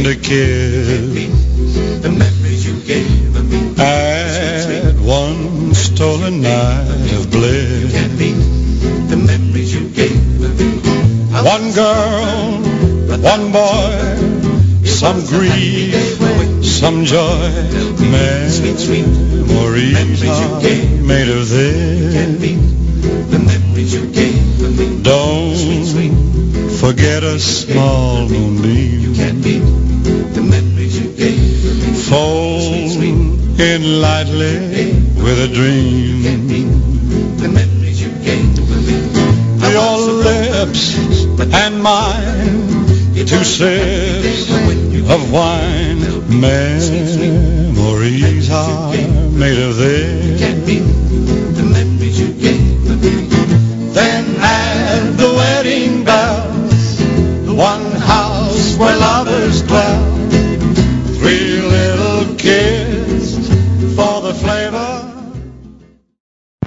and a kiss. The memories you gave me. At one stolen night of bliss. The memories you gave me. One girl, one boy, some grief, some joy. Memories are made of this. Don't forget a small moonbeam. Fold in lightly with a dream. Your lips and mine, two sips of wine. Memories are made of this.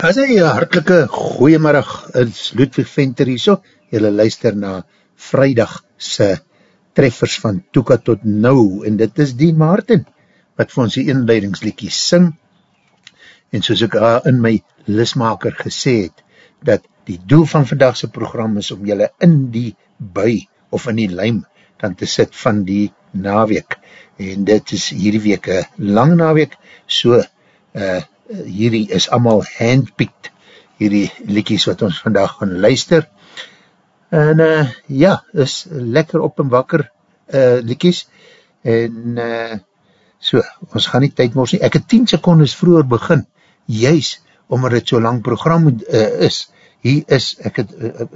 As hy hartelike goeiemiddag, is Ludwig Venter hier so, jylle luister na vrijdag se treffers van Toeka tot Nou, en dit is Dean Martin, wat vir ons die inleidingsliekie sing, en soos ek in my lismaker gesê het, dat die doel van vandagse program is om jylle in die bui, of in die lijm, dan te sit van die naweek, en dit is hierdie week een lang naweek, so, uh, hierdie is allemaal handpicked, hierdie liekies wat ons vandag gaan luister, en uh, ja, is lekker op en wakker uh, liekies, en uh, so, ons gaan nie tyd mors nie, ek het 10 secondes vroeger begin, juist, omdat het so lang program uh, is, hier is, ek het uh,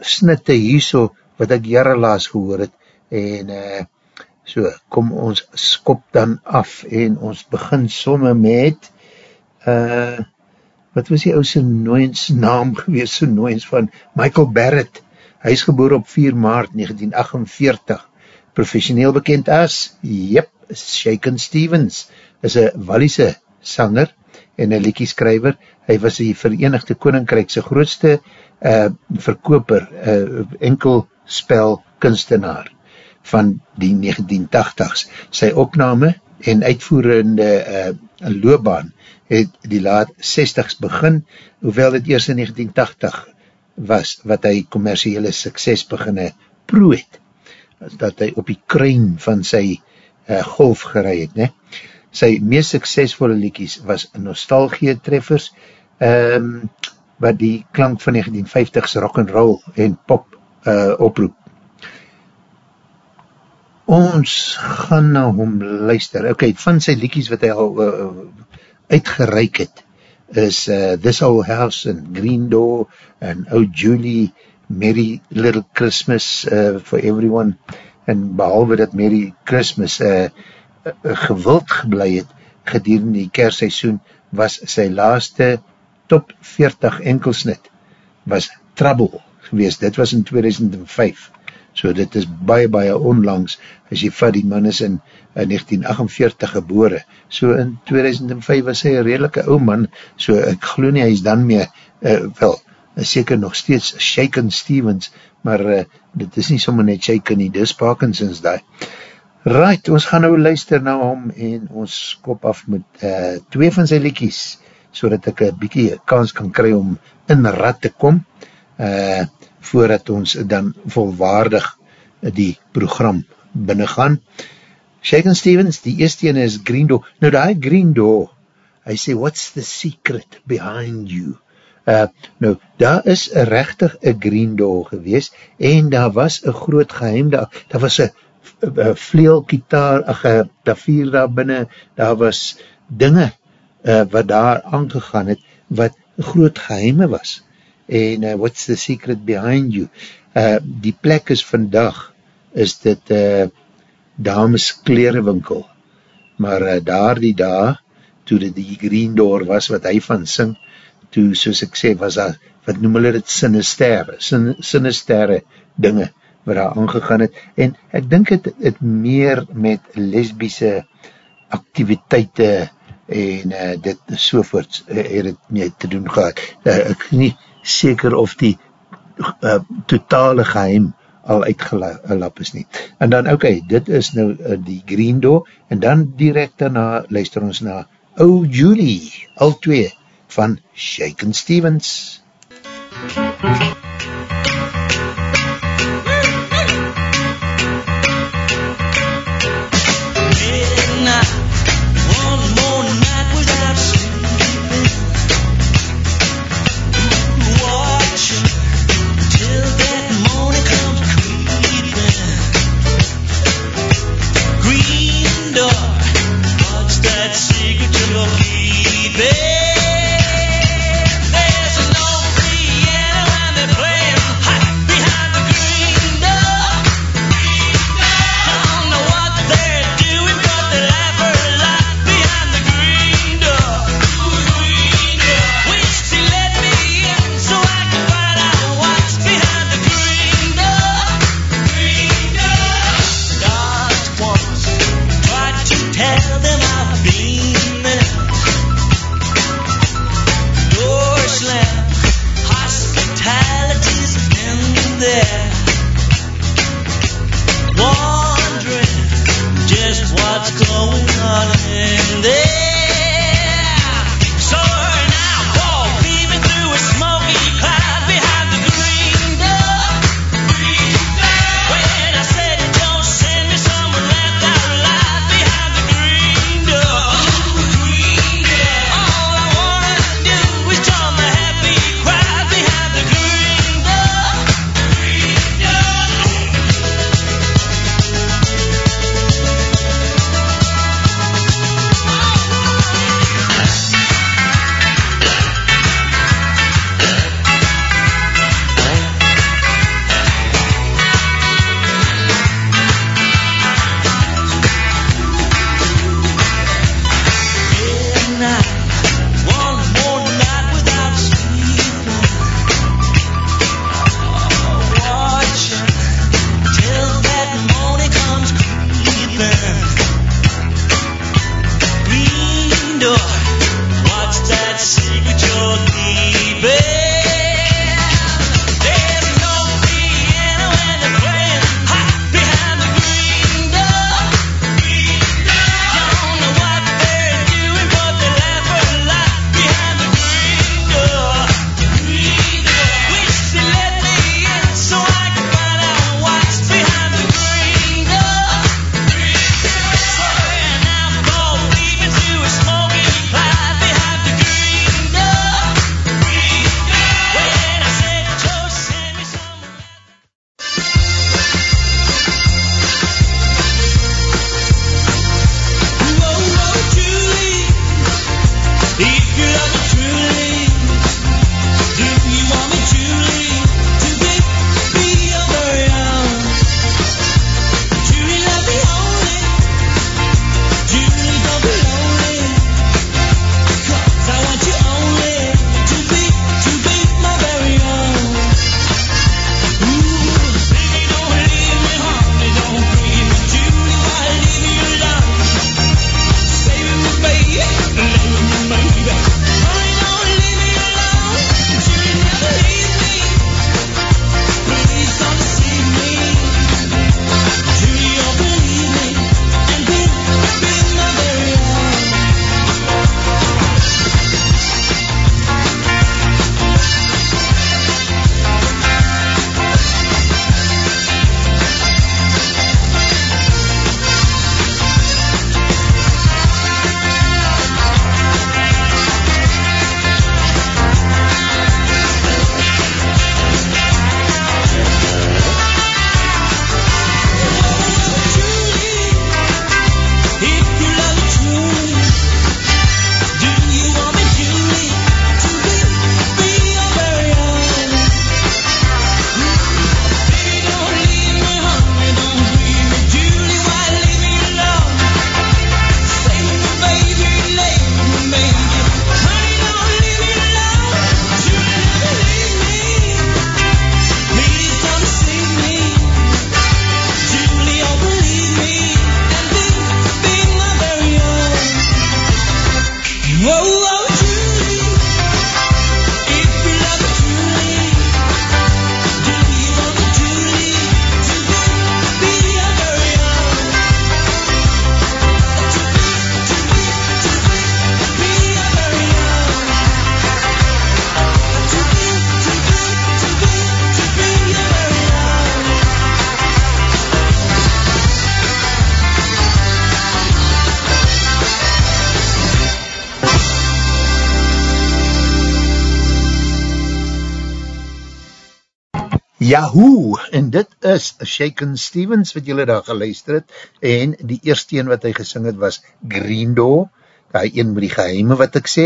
snitte hier so, wat ek jare laas gehoor het, en uh, so, kom ons skop dan af, en ons begin somme met, uh, wat was die ouse nooiens naam gewees, so nooiens van Michael Barrett, hy is geboor op 4 maart 1948, professioneel bekend as, jep, Shaken Stevens, is een Walliese sanger, en een liekieskrijver, hy was die Verenigde Koninkrijkse grootste uh, verkoper, uh, enkelspel kunstenaar van die 1980s. Sy opname en uitvoerende uh, loopbaan het die laat 60s begin, hoewel het eerst in 1980 was, wat hy commerciële sukses beginne proe het, dat hy op die kruin van sy uh, golf gerei het, ne? Sy meest suksesvolle liekies was nostalgie treffers, um, wat die klank van 1950s rock'n'roll en pop uh, oproep. Ons gaan na hom luister. Ok, van sy liekies wat hy al uh, uitgereik het, is uh, This Old House en Green Door en Oh Julie, Merry Little Christmas uh, for Everyone. En behalwe dat Merry Christmas uh, gewild geblei het gedurende die kerstseisoen was sy laaste top 40 enkelsnit was Trouble geweest, dit was in 2005 so dit is baie baie onlangs as jy vat die man is in, in 1948 gebore, so in 2005 was hy een redelike ou man so ek geloof nie, hy is dan meer uh, wel, seker nog steeds Shaken Stevens, maar uh, dit is nie sommer net Shaken nie, dis Parkinson's daar Right, ons gaan nou luister na hom en ons kop af met uh, twee van sy liekies, so dat ek een bykie kans kan kry om in rad te kom, uh, voordat ons dan volwaardig die program binnengaan. Shaken Stevens, die eerste ene is Green Door. Nou die Green Door, hy sê, what's the secret behind you? Uh, nou, daar is rechtig een Green Door gewees, en daar was een groot geheim, daar, daar was een vleel, kitaar, ach, klavier daar binnen, daar was dinge uh, wat daar aangegaan het, wat groot geheime was. En uh, what's the secret behind you? Uh, die plek is vandag, is dit uh, dames klerenwinkel. Maar uh, daar die daar, toe dit die Green Door was, wat hy van sing, toe, soos ek sê, was daar, wat noem hulle dit, sinistere, sin, sinistere dinge, wat daar aangegaan het, en ek dink het, het meer met lesbiese activiteite en uh, dit sovoorts uh, het het mee te doen gehad. Uh, ek nie seker of die uh, totale geheim al uitgelap is nie. En dan, oké, okay, dit is nou uh, die Green Door, en dan direct daarna luister ons na Oh Julie, al twee, van Shaken Stevens. There's Yahoo! En dit is Shaken Stevens wat julle daar geluister het en die eerste een wat hy gesing het was Green Door, die een met die geheime wat ek sê,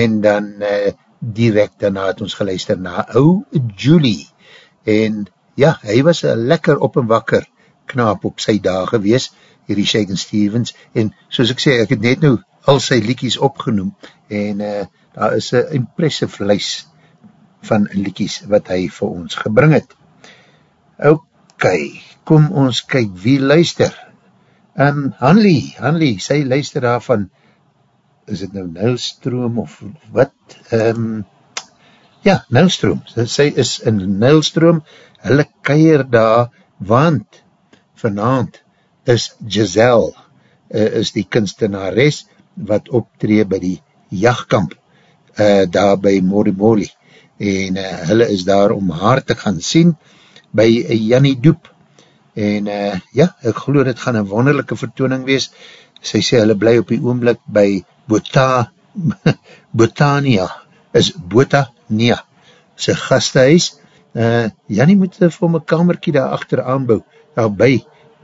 en dan uh, direct daarna het ons geluister na ou Julie. En ja, hy was een lekker op en wakker knaap op sy dag gewees, hierdie Shaken Stevens, en soos ek sê, ek het net nou al sy liekies opgenoem, en uh, daar is een impressive lijst van liekies wat hy vir ons gebring het. Ok, kom ons kyk wie luister. Um, Hanlie, Hanlie, sy luister daarvan, is het nou Nilstroom of wat? Um, ja, Nilstroom, sy is in Nilstroom, hulle keier daar, want vanavond is Giselle, uh, is die kunstenares, wat optree by die jachtkamp, uh, daar by Morimoli, en uh, hulle is daar om haar te gaan sien by uh, Jannie Doep. En uh, ja, ek geloof dit gaan een wonderlijke vertooning wees. Sy sê hulle bly op die oomblik by Bota Botania is Botania sy gastehuis uh, Jannie moet vir my kamerkie daar achter aanbou daar by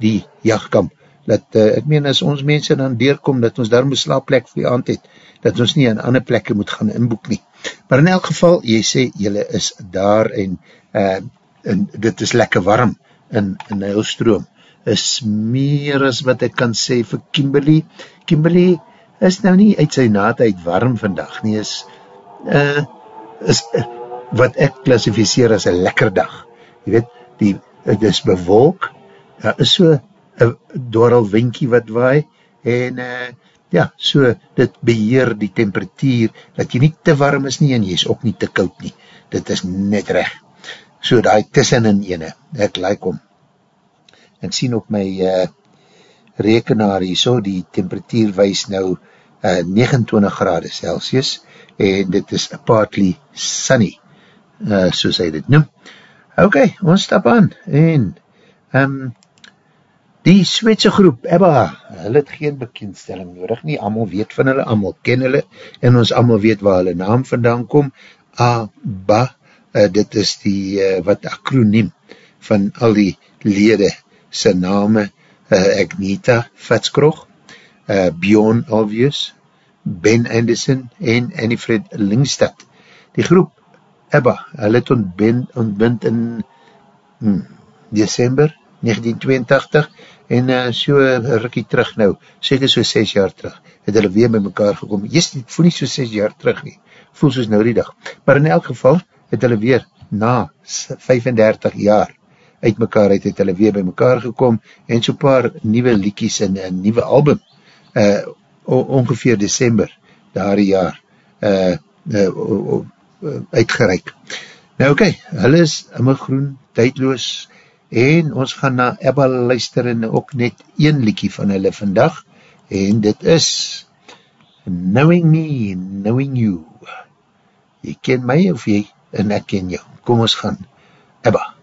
die jachtkamp dat, uh, ek meen as ons mense dan deurkom dat ons daar moet slaapplek vir die aand het dat ons nie aan ander plekke moet gaan inboek nie. Maar in elk geval, jy sê, jylle is daar en, uh, en dit is lekker warm in, in Heilstroom. Is meer as wat ek kan sê vir Kimberley. Kimberley is nou nie uit sy naadheid warm vandag nie, is, uh, is uh, wat ek klassificeer as een lekker dag. Jy weet, die, het is bewolk, daar is so een doorl winkie wat waai, en uh, ja, so dit beheer die temperatuur, dat jy nie te warm is nie, en jy is ook nie te koud nie, dit is net recht, so die tussen in ene, ek like om, ek sien op my uh, rekenaar hier so, die temperatuur wees nou uh, 29 grade Celsius, en dit is partly sunny, uh, soos hy dit noem. Ok, ons stap aan, en um, Die Swetse groep, Ebba, hulle het geen bekendstelling nodig nie, allemaal weet van hulle, allemaal ken hulle, en ons allemaal weet waar hulle naam vandaan kom, ABBA, uh, dit is die, uh, wat akroniem van al die lede, sy name, uh, Agneta Vatskrog, uh, Bjorn Obvious, Ben Anderson en Annifred Lingstad. Die groep, Ebba, hulle het ontbind, ontbind in hmm, december 1982, en uh, so rikkie terug nou, seker so 6 jaar terug, het hulle weer by mekaar gekom, jes, het voel nie so 6 jaar terug nie, voel soos nou die dag, maar in elk geval, het hulle weer na 35 jaar uit mekaar uit, het hulle weer by mekaar gekom, en so paar nieuwe liekies en een nieuwe album, uh, ongeveer december, daar jaar, uh, uh, uh, uh, uitgereik. Nou oké, okay, hulle is immergroen, tydloos, en ons gaan na Ebba luister en ook net een liekie van hulle vandag en dit is Knowing Me, Knowing You jy ken my of jy en ek ken jou, kom ons gaan Ebba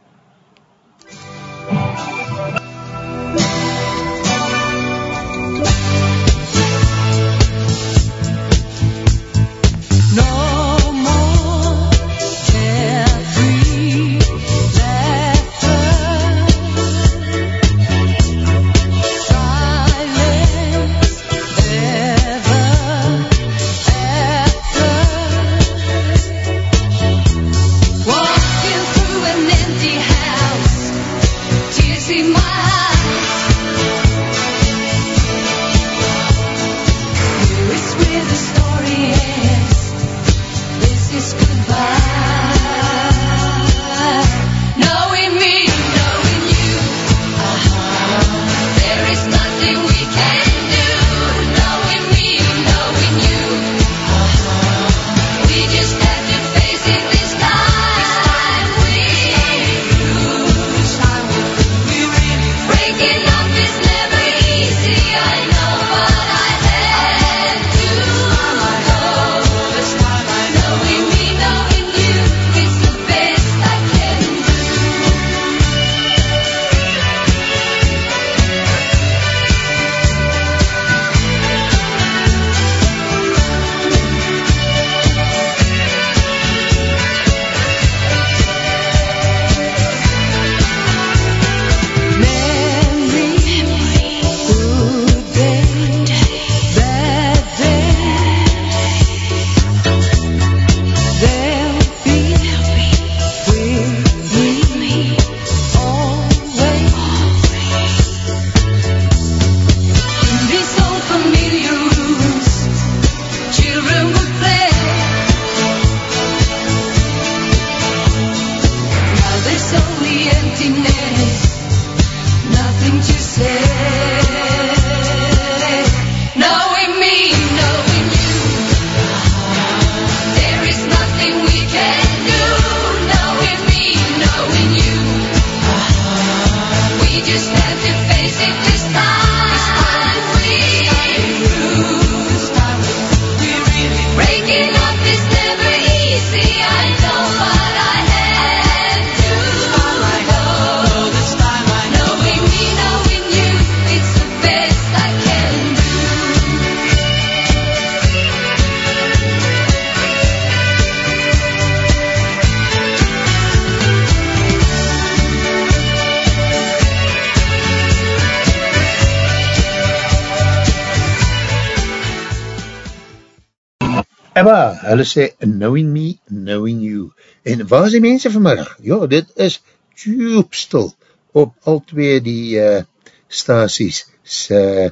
waar is die mense vanmiddag? Ja, dit is tjoepstil op al twee die uh, staties se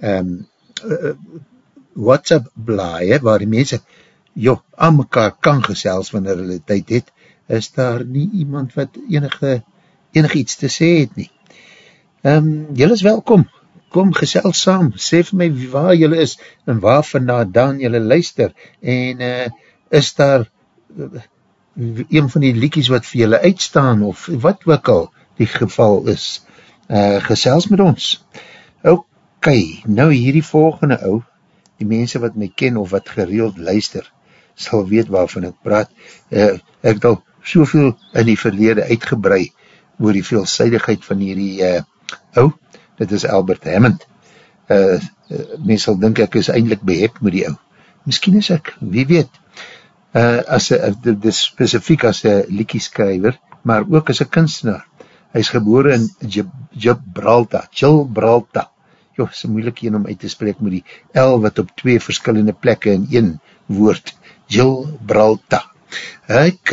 um, uh, WhatsApp blaai, waar die mense jo, aan mekaar kan gesels wanneer hulle tyd het, is daar nie iemand wat enige, enige iets te sê het nie. Um, julle is welkom, kom gesels saam, sê vir my waar julle is en waar vandaan julle luister en uh, is daar uh, een van die liekies wat vir julle uitstaan of wat ook al die geval is, uh, gesels met ons. Ok, nou hierdie volgende ou, die mense wat my ken of wat gereeld luister, sal weet waarvan ek praat. Uh, ek het al soveel in die verlede uitgebrei oor die veelzijdigheid van hierdie uh, ou, dit is Albert Hammond. Uh, uh, mens sal dink ek is eindelijk behep met die ou. Misschien is ek, wie weet, uh, as is specifiek as een liekieskrijver, maar ook as een kunstenaar. Hy is geboren in Gibraltar, Gibraltar. Jo, is een moeilik een om uit te spreek met die L wat op twee verskillende plekke in een woord Gibraltar. Ok,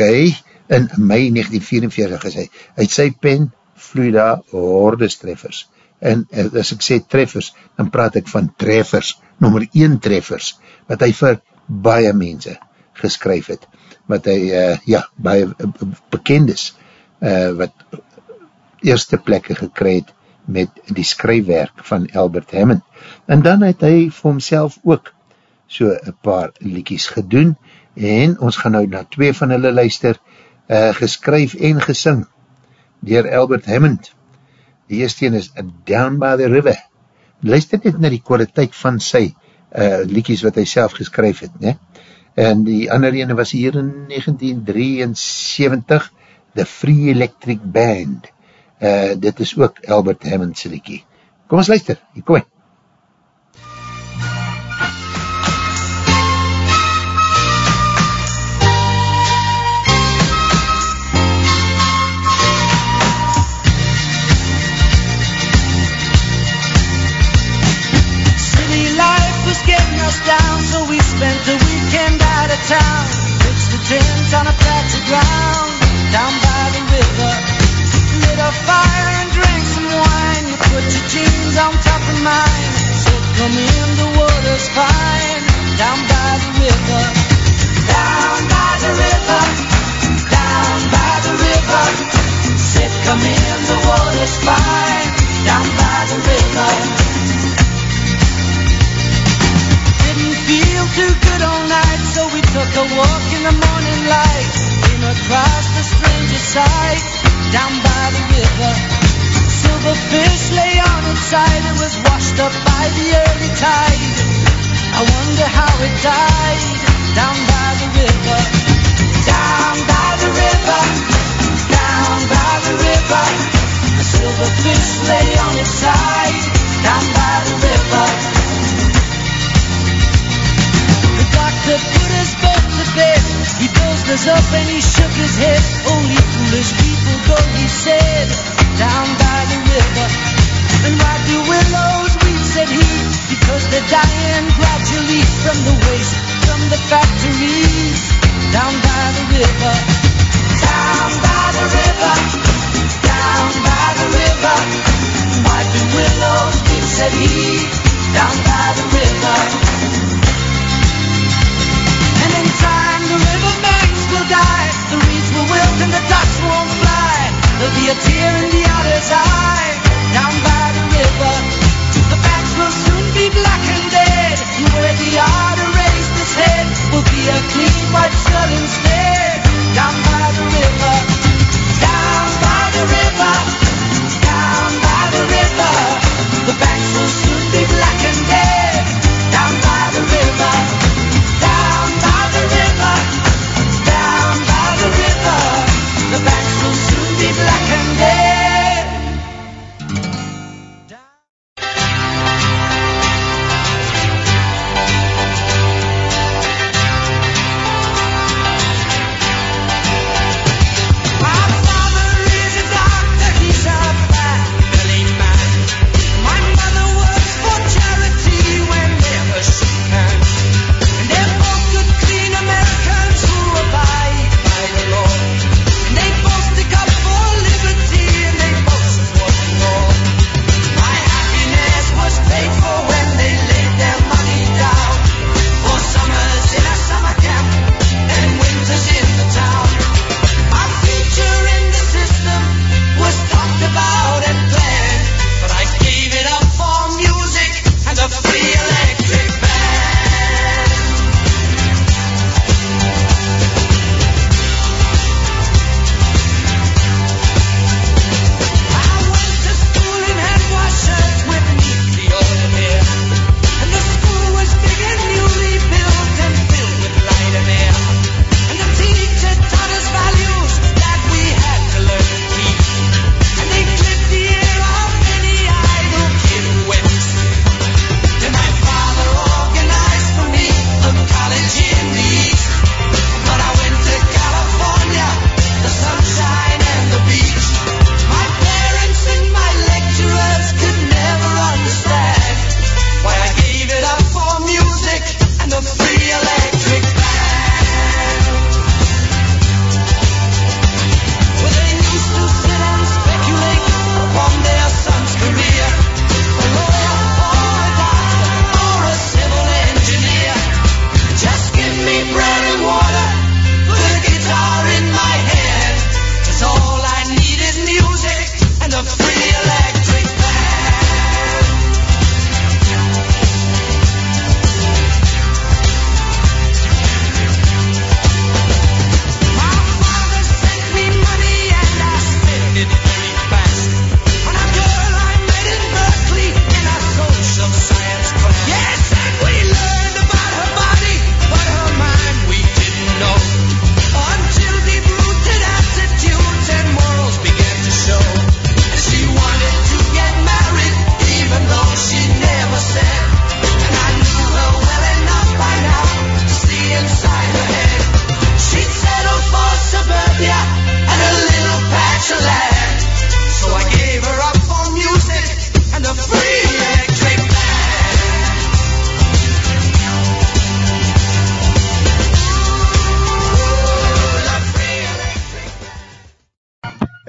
in mei 1944 is hy, uit sy pen vloei daar hordes treffers. En as ek sê treffers, dan praat ek van treffers, nummer 1 treffers, wat hy vir baie mense geskryf het, wat hy, uh, ja, baie uh, bekend is, uh, wat eerste plekke gekry het met die skryfwerk van Albert Hammond. En dan het hy vir homself ook so een paar liekies gedoen, en ons gaan nou na twee van hulle luister, uh, geskryf en gesing, dier Albert Hammond. Die eerste een is Down by the River. Luister net na die kwaliteit van sy uh, liekies wat hy self geskryf het, ne? En die ander ene was hier in 1973, The Free Electric Band. Uh, dit is ook Albert Hammond's liekie. Kom ons luister, hier kom hy. Town. Pitched the tent on a patch of ground down by the river. Lit a fire and drank some wine. You put your jeans on top of mine. Said, come in, the water's fine. Down by the river. Down by the river. Down by the river. Said, come in, the water's fine. Down by the river. Feel too good all night, so we took a walk in the morning light. Came across the strangest sight down by the river. Silver fish lay on its side, it was washed up by the early tide. I wonder how it died down by the river. Down by the river, down by the river. A silver fish lay on its side down by the river. To put us both to bed. He dozed us up and he shook his head. Only foolish people go, he said, down by the river. And why do willows weep, said he, because they're dying gradually from the waste from the factories. Down by the river, down by the river, down by the river. Why do willows weep, said he, down by the river time the riverbanks will die, the reeds will wilt and the ducks won't fly. There'll be a tear in the other's eye down by the river. The banks will soon be black and dead, and where the otter raised his head will be a clean white skull instead.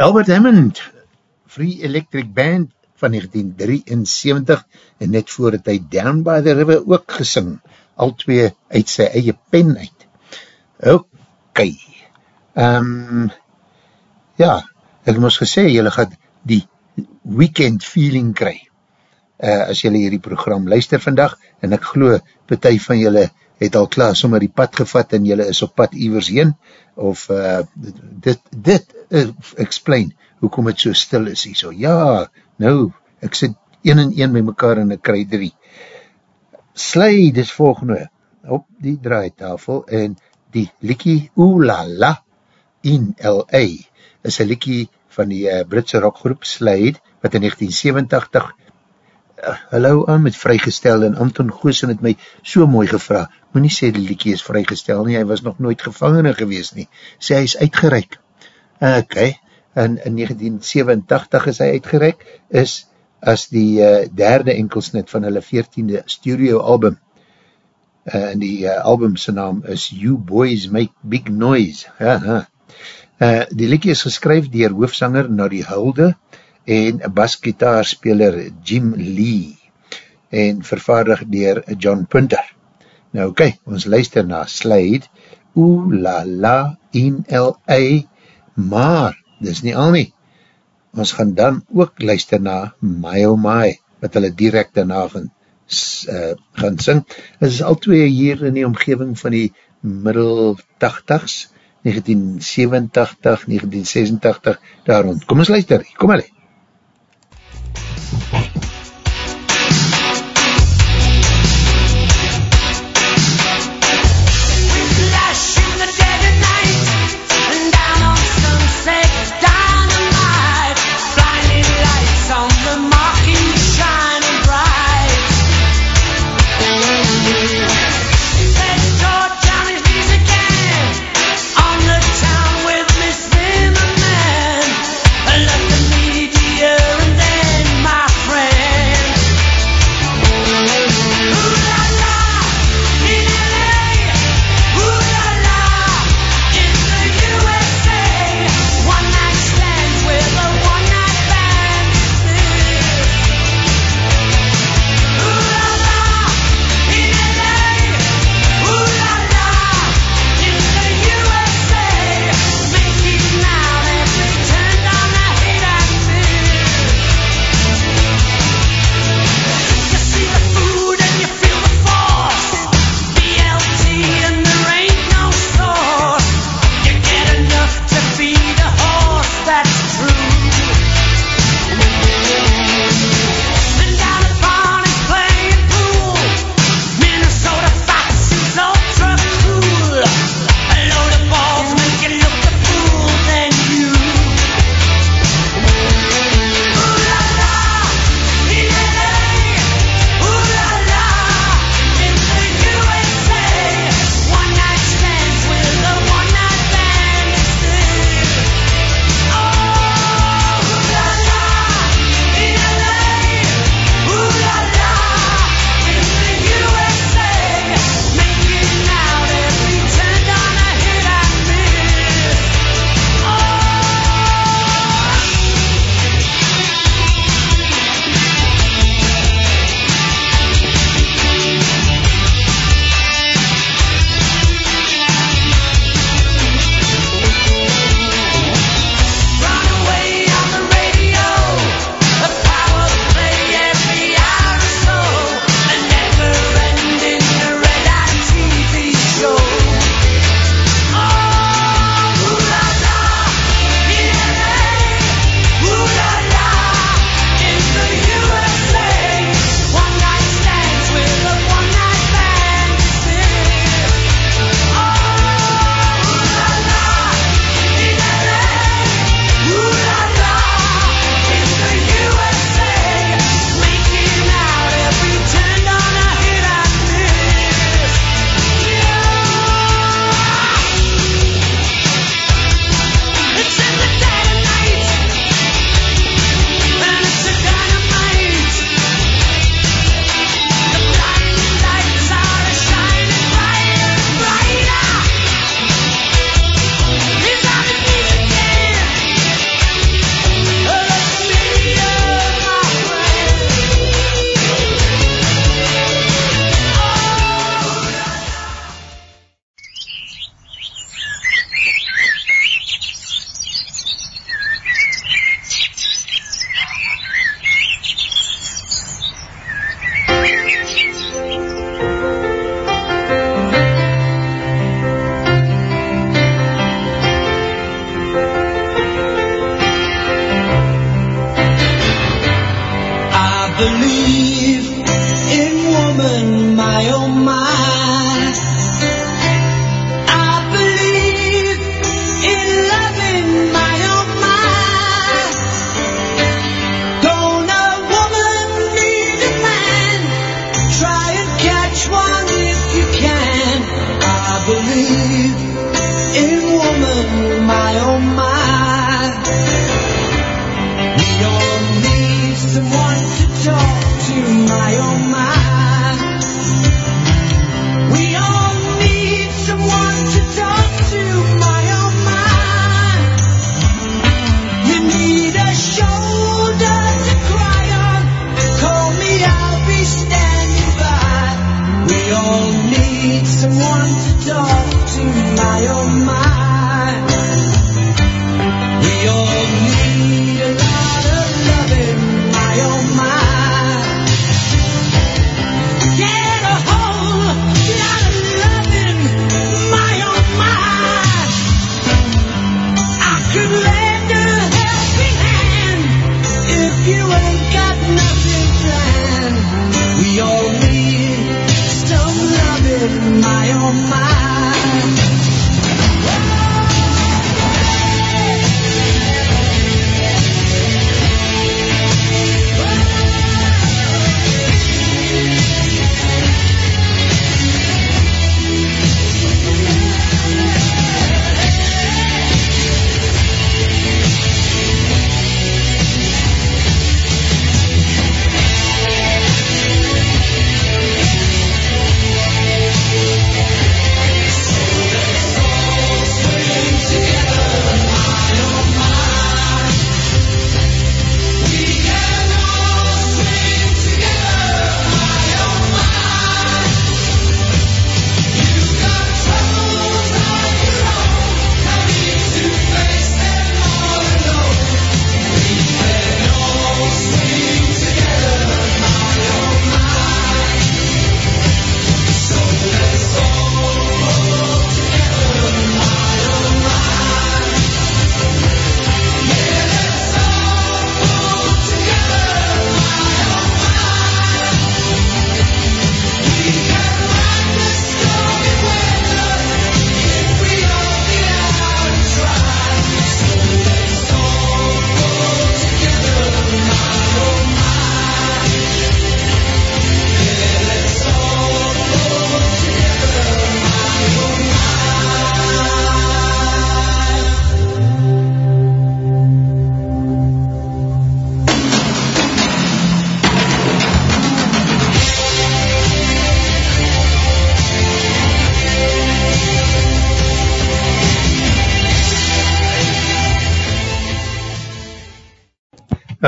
Albert Hammond, Free Electric Band van 1973 en net voor het hy Down by the River ook gesing, al twee uit sy eie pen uit. Ok, um, ja, ek moes gesê, jylle gaat die weekend feeling kry, uh, as jylle hierdie program luister vandag, en ek glo, partij van jylle het al klaar sommer die pad gevat en jylle is op pad ivers heen, of uh, dit, dit uh, explain hoekom het so stil is hier so. Ja, nou, ek sit een en een met mekaar en ek kry drie. Slide is volgende op die draaitafel en die liekie Oolala in L.A. is een liekie van die uh, Britse rockgroep Slide wat in 1987 hallo aan met vrygestel en Anton Goosen het my so mooi gevra, moet nie sê die liekie is vrygestel nie, hy was nog nooit gevangene gewees nie, sê hy is uitgereik ok, en in 1987 is hy uitgereik is as die uh, derde enkelsnit van hulle 14e studio album uh, en die uh, albumse naam is You Boys Make Big Noise ja, ja. Uh, die liekie is geskryf dier hoofsanger Nari Hulde en basgitaarspeler Jim Lee en vervaardig dier John Punter. Nou okay, ons luister na Slide, Oeh la la in L.A. Maar, dis nie al nie. Ons gaan dan ook luister na My Oh My, wat hulle direct daarna gaan, uh, gaan sing. Het is al twee hier in die omgeving van die middel 80s, 1987, 1986, daar rond. Kom ons luister, kom maar. Need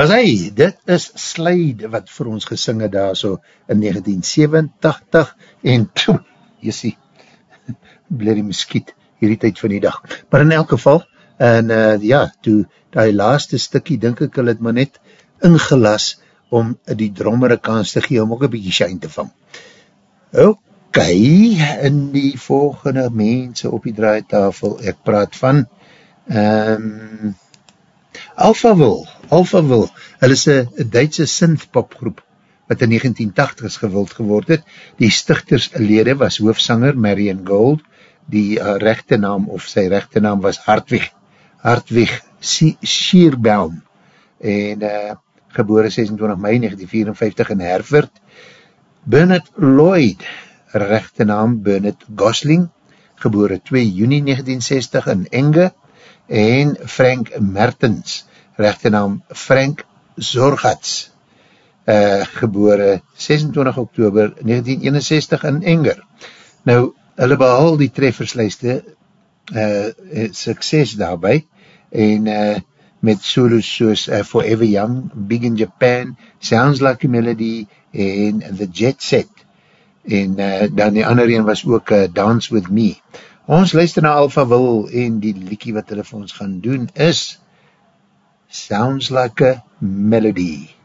As hy, dit is Slide wat vir ons gesing het daar so in 1987 en pjoe, jy sê, blerrie muskiet hierdie tyd van die dag. Maar in elk geval, en uh, ja, toe die laaste stikkie, denk ek, hulle het maar net ingelas om die drommer een kans te gee om ook een bykie shine te vang. Ok, in die volgende mense op die draaitafel, ek praat van um, Alphaville, Alphaville, hulle is een Duitse synthpopgroep wat in 1980s gewild geword het. Die stichterslede was hoofsanger Marion Gold, die uh, rechte naam of sy rechte naam was Hartwig, Hartwig Schierbaum en uh, gebore 26 mei 1954 in Herford. Bernard Lloyd, rechte naam Bernard Gosling, gebore 2 juni 1960 in Enge en Frank Mertens, rechte naam Frank Zorgats, uh, gebore 26 oktober 1961 in Enger. Nou, hulle behal die trefferslijste uh, sukses daarby en uh, met solos soos uh, Forever Young, Big in Japan, Sounds Like a Melody en The Jet Set en uh, dan die ander een was ook uh, Dance With Me. Ons luister na Alpha Will en die liekie wat hulle vir ons gaan doen is Sounds like a melody.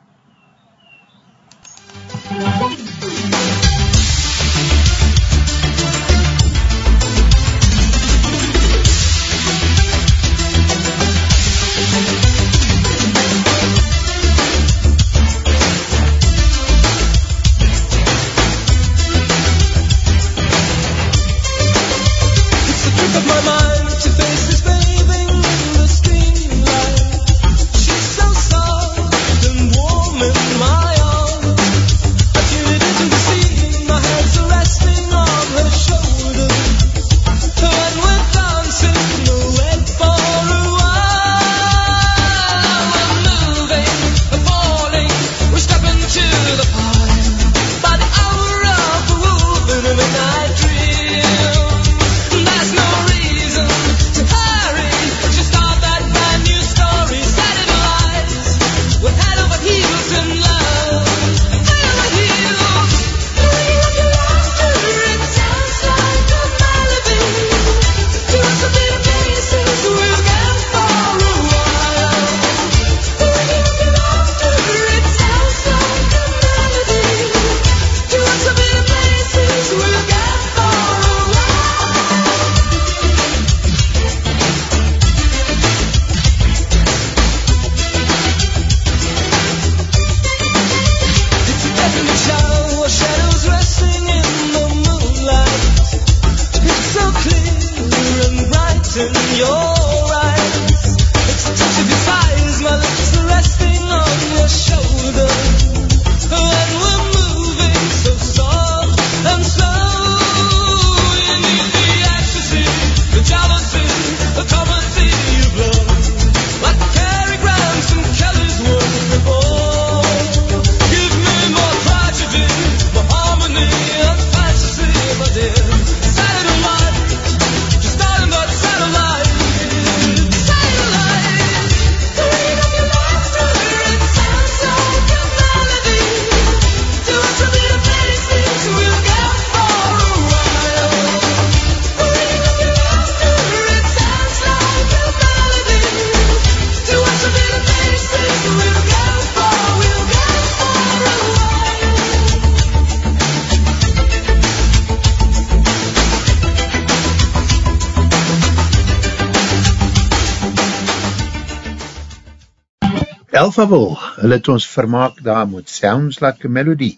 Elfaville, hulle het ons vermaak daar met Sounds Like a Melody.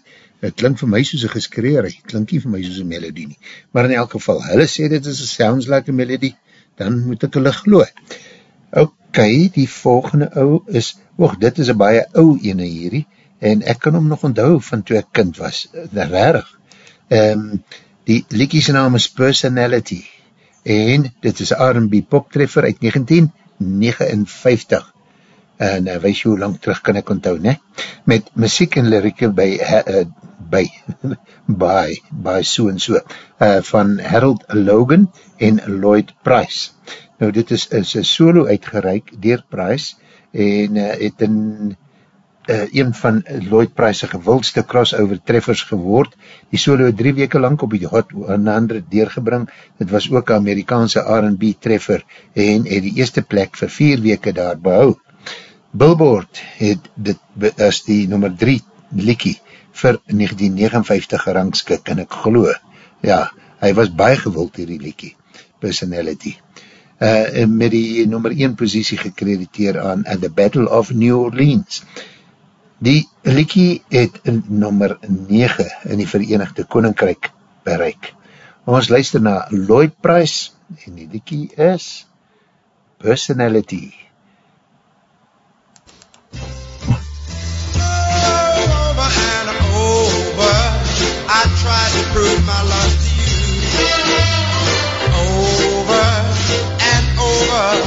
Het klink vir my soos een geskreer, het klink nie vir my soos een melodie nie. Maar in elk geval, hulle sê dit is a Sounds Like a Melody, dan moet ek hulle glo. Ok, die volgende ou is, oog, dit is een baie ou ene hierdie, en ek kan hom nog onthou van toe ek kind was, rarig. Um, die liekies naam is Personality, en dit is R&B poptreffer uit 1959 en uh, wees hoe lang terug kan ek onthou, ne? Met muziek en lirieke by, uh, by, by, by so en so, uh, van Harold Logan en Lloyd Price. Nou, dit is, een solo uitgereik dier Price, en uh, het in uh, een van Lloyd Price gewildste crossover treffers geword. Die solo het drie weke lang op die Hot 100 deurgebring. Het was ook Amerikaanse R&B treffer en het die eerste plek vir vier weke daar behou. Billboard het dit as die nummer 3 liekie vir 1959 gerangskik en ek geloo, ja, hy was baie gewild hierdie liekie, personality. Uh, met die nummer 1 posiesie gekrediteer aan at the Battle of New Orleans. Die liekie het nummer 9 in die Verenigde Koninkryk bereik. Ons luister na Lloyd Price en die liekie is Personality. Personality. I tried to prove my love to you over and over.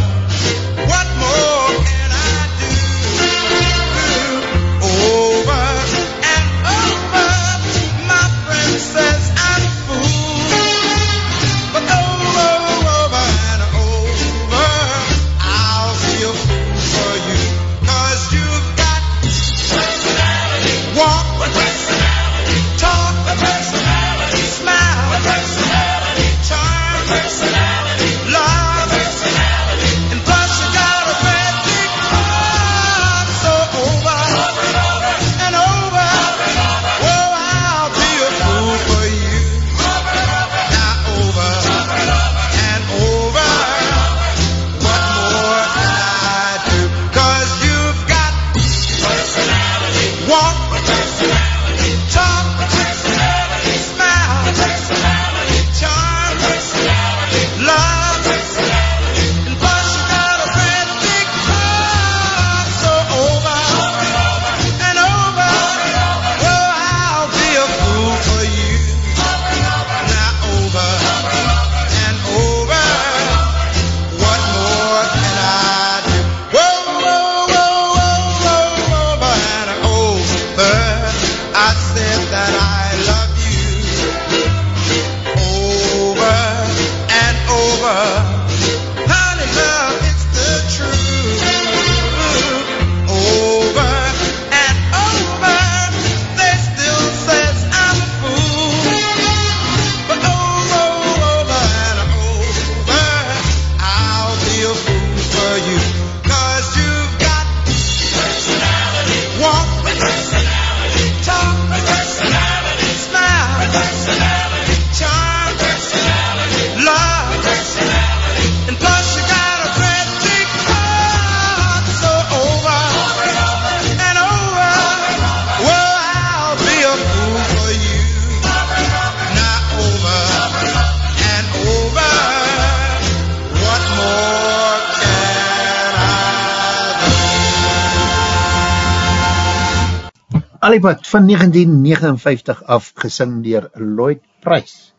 Alipad van 1959 af gesing dier Lloyd Price,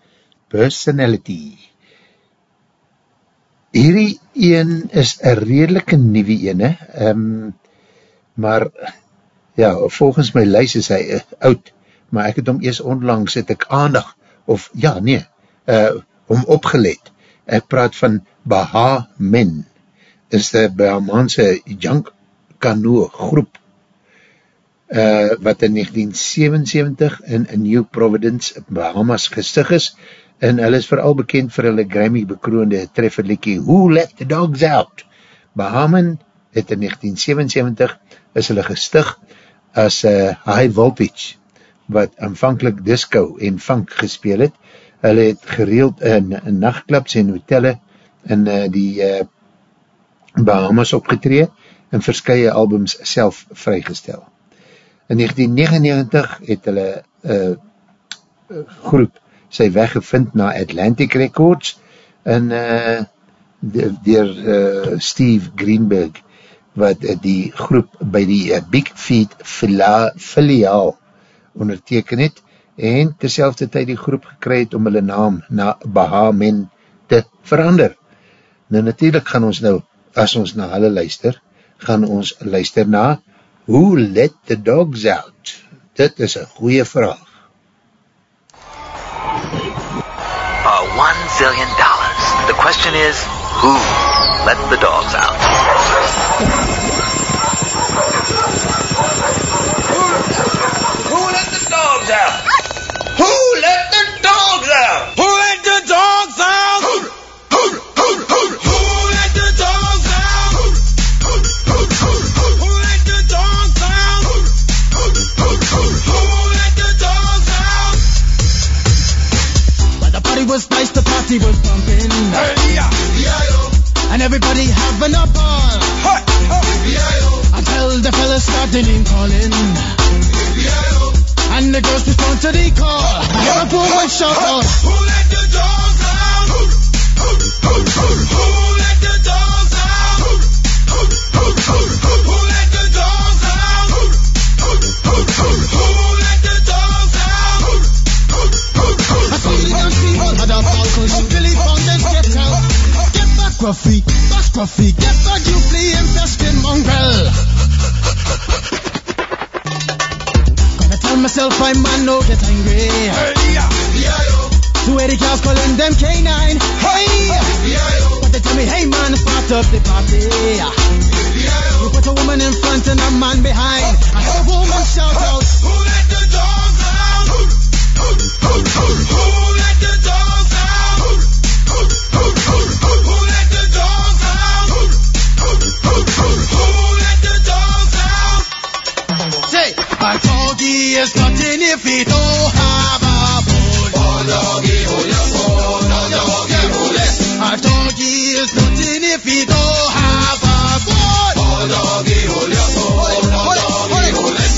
Personality. Hierdie een is een redelike nieuwe ene, um, maar ja, volgens my lys is hy uh, oud, maar ek het om eers onlangs het ek aandag, of ja, nee, uh, om opgeleid. Ek praat van Baha Men, is die Bahamaanse Junk Canoe groep, uh, wat in 1977 in, in New Providence, Bahamas gestig is, en hulle is vooral bekend vir hulle Grammy bekroonde trefferlikkie Who Let the Dogs Out? Bahaman het in 1977 is hulle gestig as uh, High Voltage, wat aanvankelijk disco en funk gespeel het. Hulle het gereeld in, in nachtklubs en hotelle in uh, die uh, Bahamas opgetree, en verskye albums self vrygestel. In 1999 het hulle uh, groep sy weggevind na Atlantic Records en uh, dier uh, Steve Greenberg wat uh, die groep by die uh, Big Feet filiaal onderteken het en terselfde tyd die groep gekry het om hulle naam na Bahamen te verander. Nou natuurlijk gaan ons nou, as ons na hulle luister, gaan ons luister na Who Let the Dogs Out? Dit is een goeie vraag. A one zillion dollars. The question is, who let the dogs out? Who let the dogs out? Who let the dogs out? Who let the party was pumping. Hey, yeah, And everybody having a ball. hey, hey, yeah, Until the fellas started in calling. yeah, And the girls respond to the call. Liverpool would shout out. Who let the dogs Gruffy. Back, Gruffy. Get back, you flea infested mongrel. Gonna tell myself I'm man, no get angry. hey, yeah, yeah, Two eighty cows calling them K9. Hey! yeah, But they tell me, hey man, start up the party. You put a woman in front and a man behind. I hear a woman shout out. Who let the dogs out? Who, who, who, who, who is nothing if he don't have a bone. Oh, doggy, hold your. Oh, doggy, hold it. Nothing if he don't have a bone. Oh, doggy, hold your. Oh, hold it.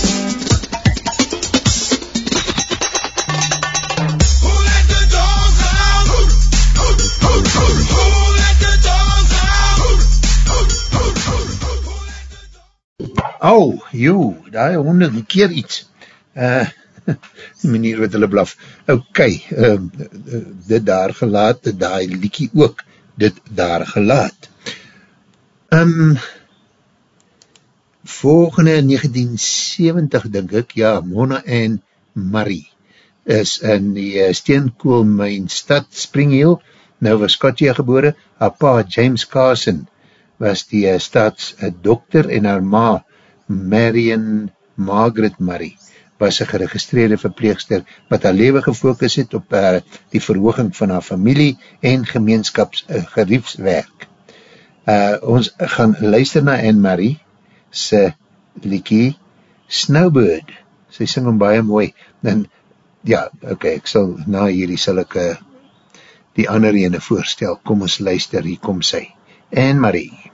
Who let the dogs out? Who, who, who, who, who let the dogs out? Who, who, who, who, who, who let the dogs Au, joe, die honde keer iets. Die manier wat hulle blaf. Ok, uh, dit daar gelaat, die liekie ook, dit daar gelaat. Um, volgende 1970, denk ek, ja, Mona en Marie, is in die uh, steenkoolmijn stad Springhill, nou was Scotia gebore, haar pa James Carson was die uh, staatsdokter en haar ma Marion Margaret Murray was een geregistreerde verpleegster wat haar leven gefokus het op uh, die verhooging van haar familie en gemeenskaps uh, geriefswerk. Uh, ons gaan luister na Anne-Marie sy liekie Snowbird. Sy sing hom baie mooi. En ja, ok, ek sal na hierdie sal ek uh, die ander ene voorstel. Kom ons luister, hier kom sy. Anne-Marie.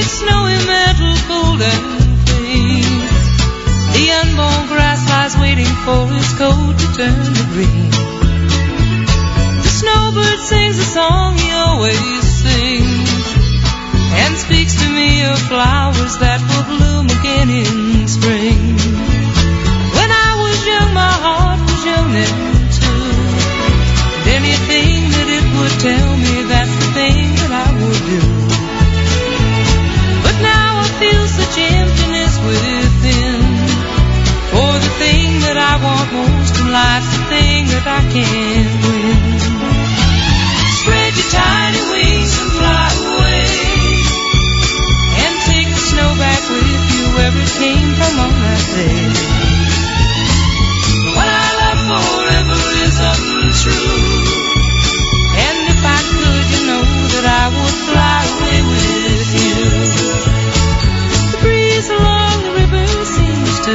Its snowy metal cold and clean, the unborn grass lies waiting for its coat to turn to green. The snowbird sings a song he always sings, and speaks to me of flowers that will bloom again in spring. When I was young, my heart was young then too. And anything that it would tell me, that's the thing that I would do. Want most in life's the thing that I can't win. Spread your tiny wings and fly away. And take the snow back with you where it came from on that day. What I love forever is untrue. And if I could, you know that I would fly away with you. The breeze along the river seems to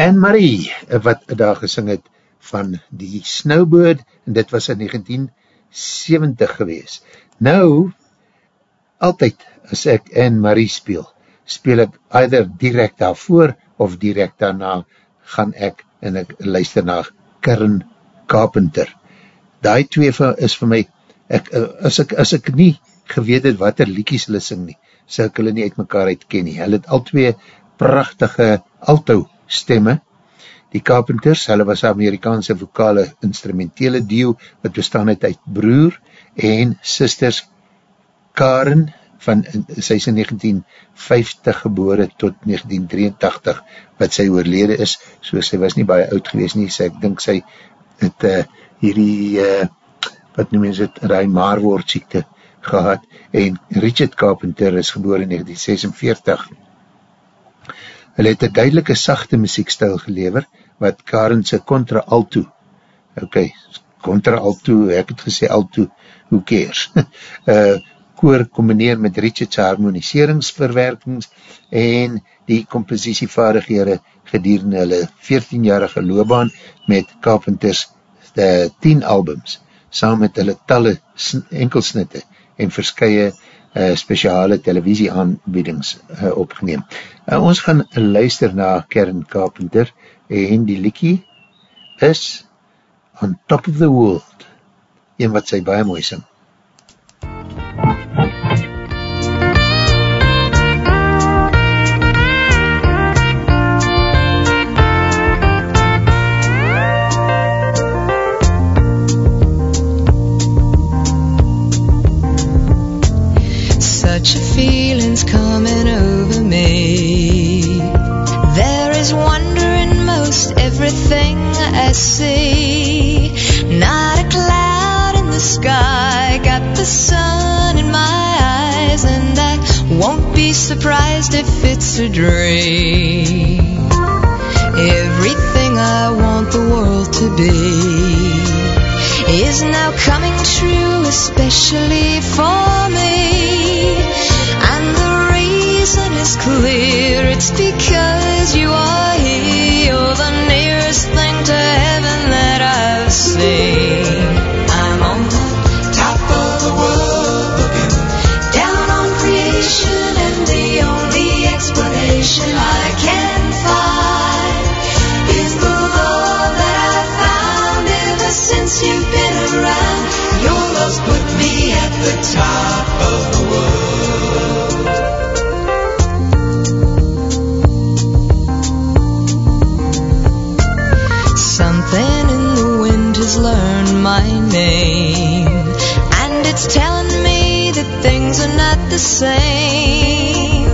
Anne-Marie, wat daar gesing het van die Snowbird, en dit was in 1970 gewees. Nou, altyd as ek Anne-Marie speel, speel ek either direct daarvoor of direct daarna gaan ek en ek luister na Karen Carpenter. Daai twee van, is vir my, ek, as, ek, as ek nie geweet het wat er liekies hulle sing nie, sal ek hulle nie uit mekaar uitken nie. Hulle het al twee prachtige alto stemme. Die Carpenters, hulle was Amerikaanse vokale instrumentele duo, wat bestaan het uit broer en sisters Karen, van, sy is in 1950 gebore tot 1983, wat sy oorlede is, so sy was nie baie oud gewees nie, sy, ek dink sy het uh, hierdie, uh, wat noem ons het, raai maarwoord siekte gehad, en Richard Carpenter is geboor in 1946. Hulle het een duidelike sachte muziekstijl gelever, wat Karen sy contra alto, ok, contra alto, ek het gesê alto, who cares, uh, koor combineer met Richard's harmoniseringsverwerkings en die compositievaardighede gedurende hulle 14-jarige loopbaan met Carpenters de 10 albums, saam met hulle talle enkelsnitte en verskye uh, speciale televisie aanbiedings uh, opgeneem. Uh, ons gaan luister na Karen Carpenter en die liekie is On Top of the World, een wat sy baie mooi sing. Be surprised if it's a dream. Everything I want the world to be is now coming true, especially for me. And the reason is clear, it's because you are here. You're the nearest thing to heaven that I've seen. The top of the world. Something in the wind has learned my name, and it's telling me that things are not the same.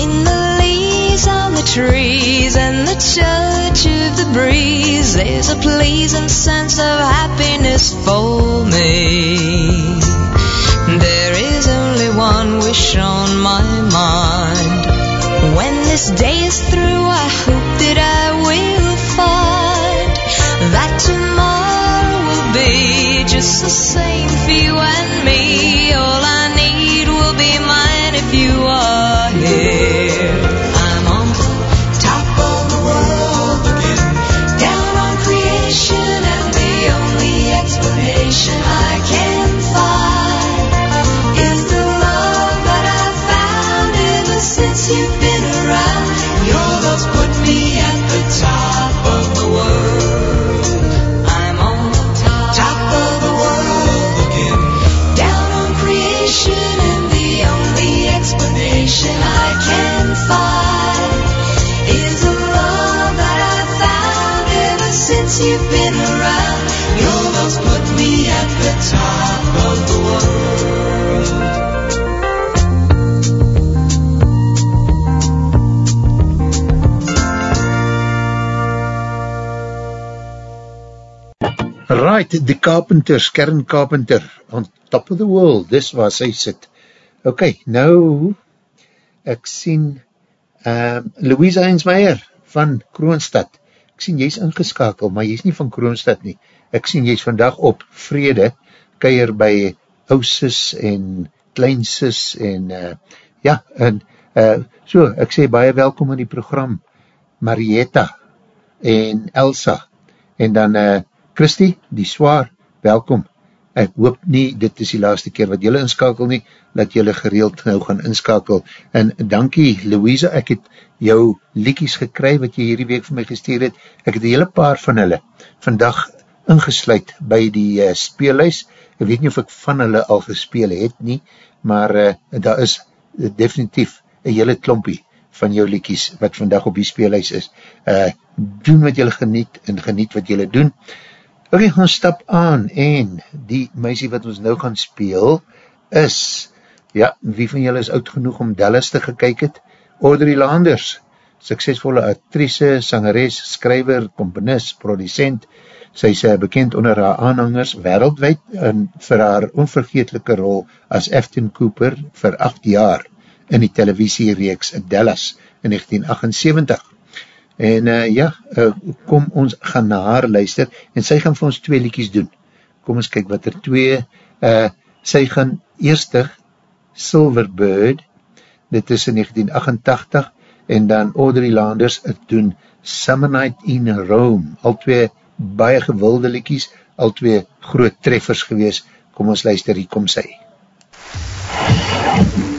In the leaves on the trees and the touch of the breeze, there's a pleasing sense of happiness for me. One wish on my mind. When this day is through, I hope that I will find that tomorrow will be just the same for die Carpenters, Kern Carpenter, on top of the world, dis waar sy sit. Ok, nou, ek sien uh, Louisa Heinzmeier van Kroonstad. Ek sien jy is ingeskakel, maar jy is nie van Kroonstad nie. Ek sien jy is vandag op vrede, keier by ousis en kleinsis en uh, ja, en uh, so, ek sê baie welkom in die program Marietta en Elsa en dan uh, Christy, die zwaar, welkom. Ek hoop nie, dit is die laaste keer wat jylle inskakel nie, dat jylle gereeld nou gaan inskakel. En dankie, Louisa, ek het jou liekies gekry, wat jy hierdie week vir my gestuur het. Ek het die hele paar van hulle vandag ingesluid by die uh, speelhuis. Ek weet nie of ek van hulle al gespeel het nie, maar uh, daar is uh, definitief een hele klompie van jou liekies wat vandag op die speelhuis is. Uh, doen wat jylle geniet en geniet wat jylle doen. Ok, gaan stap aan en die meisie wat ons nou gaan speel is, ja, wie van julle is oud genoeg om Dallas te gekyk het? Audrey Landers, suksesvolle actrice, sangeres, skryver, komponist, producent, sy is uh, bekend onder haar aanhangers wereldwijd en vir haar onvergetelike rol as Afton Cooper vir 8 jaar in die televisiereeks Dallas in 1978 en uh, ja, uh, kom ons gaan na haar luister, en sy gaan vir ons twee liekies doen, kom ons kyk wat er twee, uh, sy gaan eerstig Silverbird, dit is in 1988, en dan Audrey Landers het doen Summer Night in Rome, al twee baie gewilde liekies, al twee groot treffers gewees, kom ons luister, hier kom sy. MUZIEK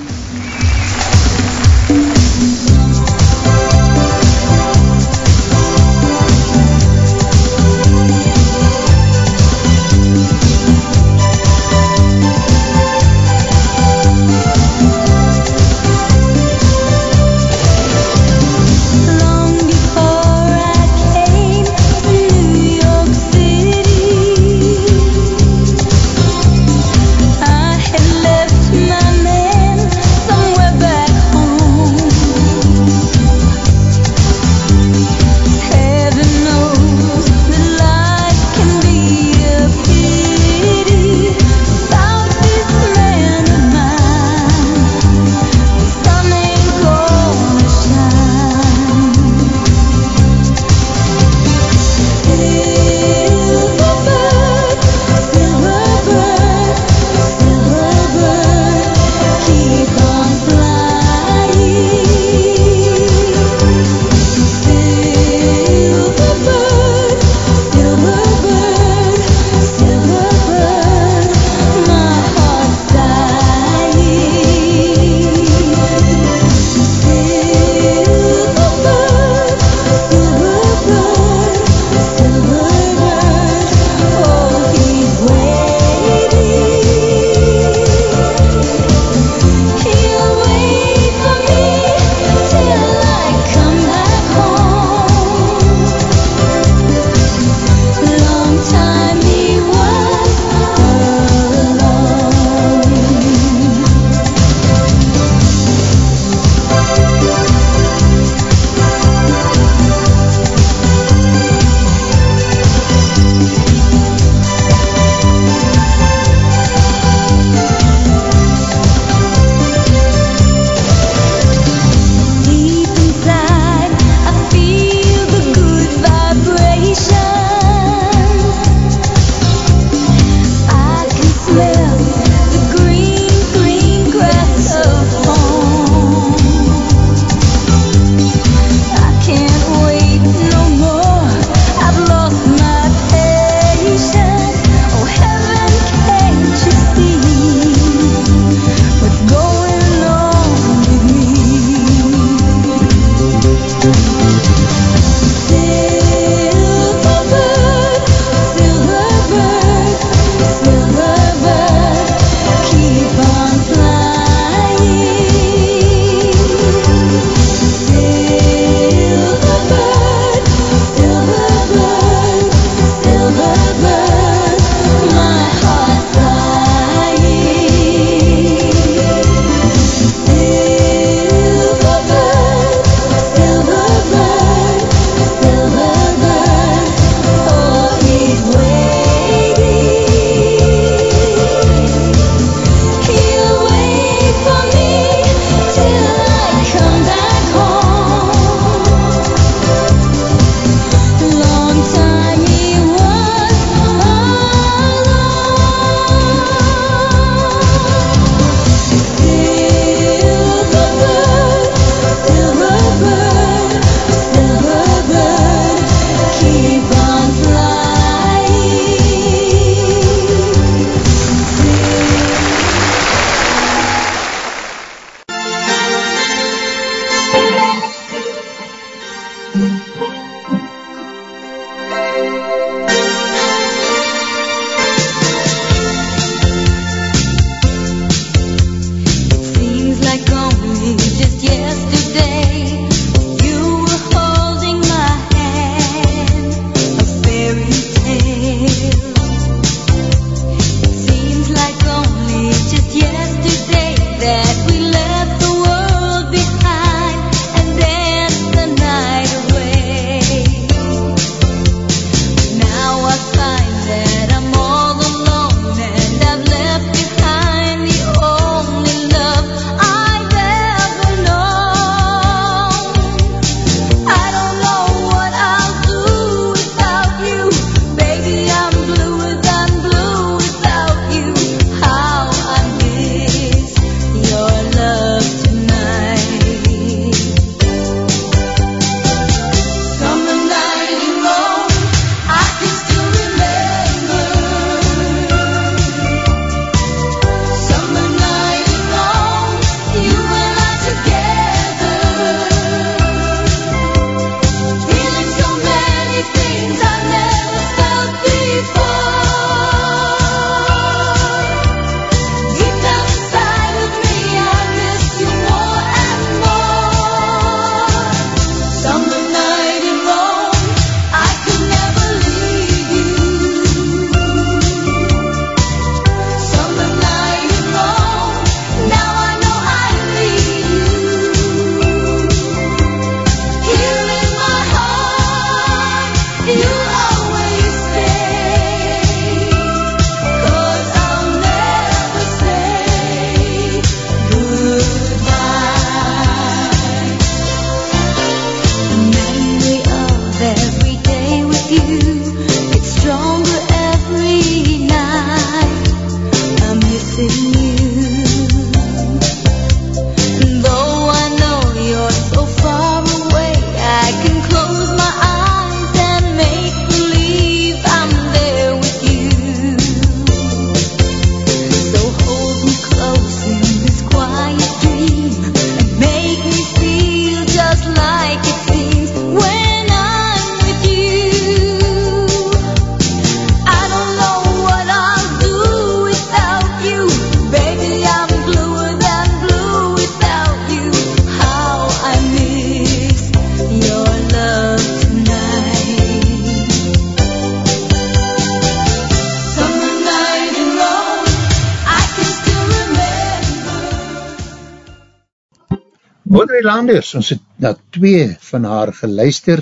Landers, ons het na twee van haar geluister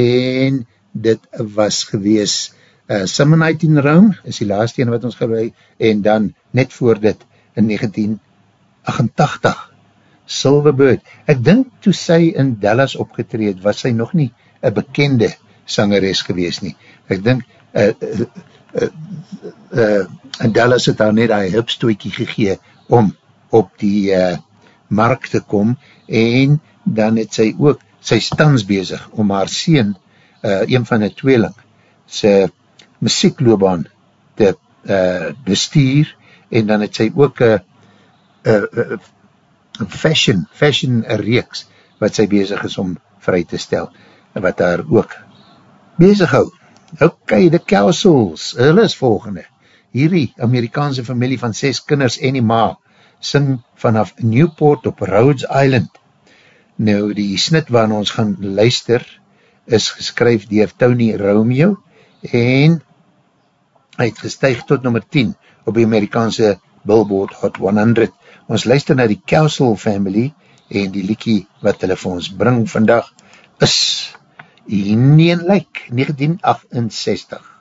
en dit was gewees uh, Summer Night in Rome, is die laatste ene wat ons gelui, en dan net voor dit in 1988 Silverbird. Ek dink toe sy in Dallas opgetreed, was sy nog nie een bekende sangeres gewees nie. Ek dink uh, uh, uh, uh, in Dallas het haar net die hupstootjie gegee om op die uh, markt te kom en dan het sy ook, sy stans bezig om haar sien, uh, een van die tweeling, sy muziekloobaan te uh, bestuur en dan het sy ook een uh, uh, uh, fashion, fashion reeks wat sy bezig is om vry te stel wat haar ook bezig hou. Ok, de Kelsels, hulle is volgende. Hierdie Amerikaanse familie van ses kinders en die ma sing vanaf Newport op Rhodes Island. Nou, die snit waarin ons gaan luister is geskryf dier Tony Romeo en hy het gestuig tot nummer 10 op die Amerikaanse Billboard Hot 100. Ons luister na die Kelsel family en die liekie wat hulle vir ons bring vandag is Indian Lake 1968.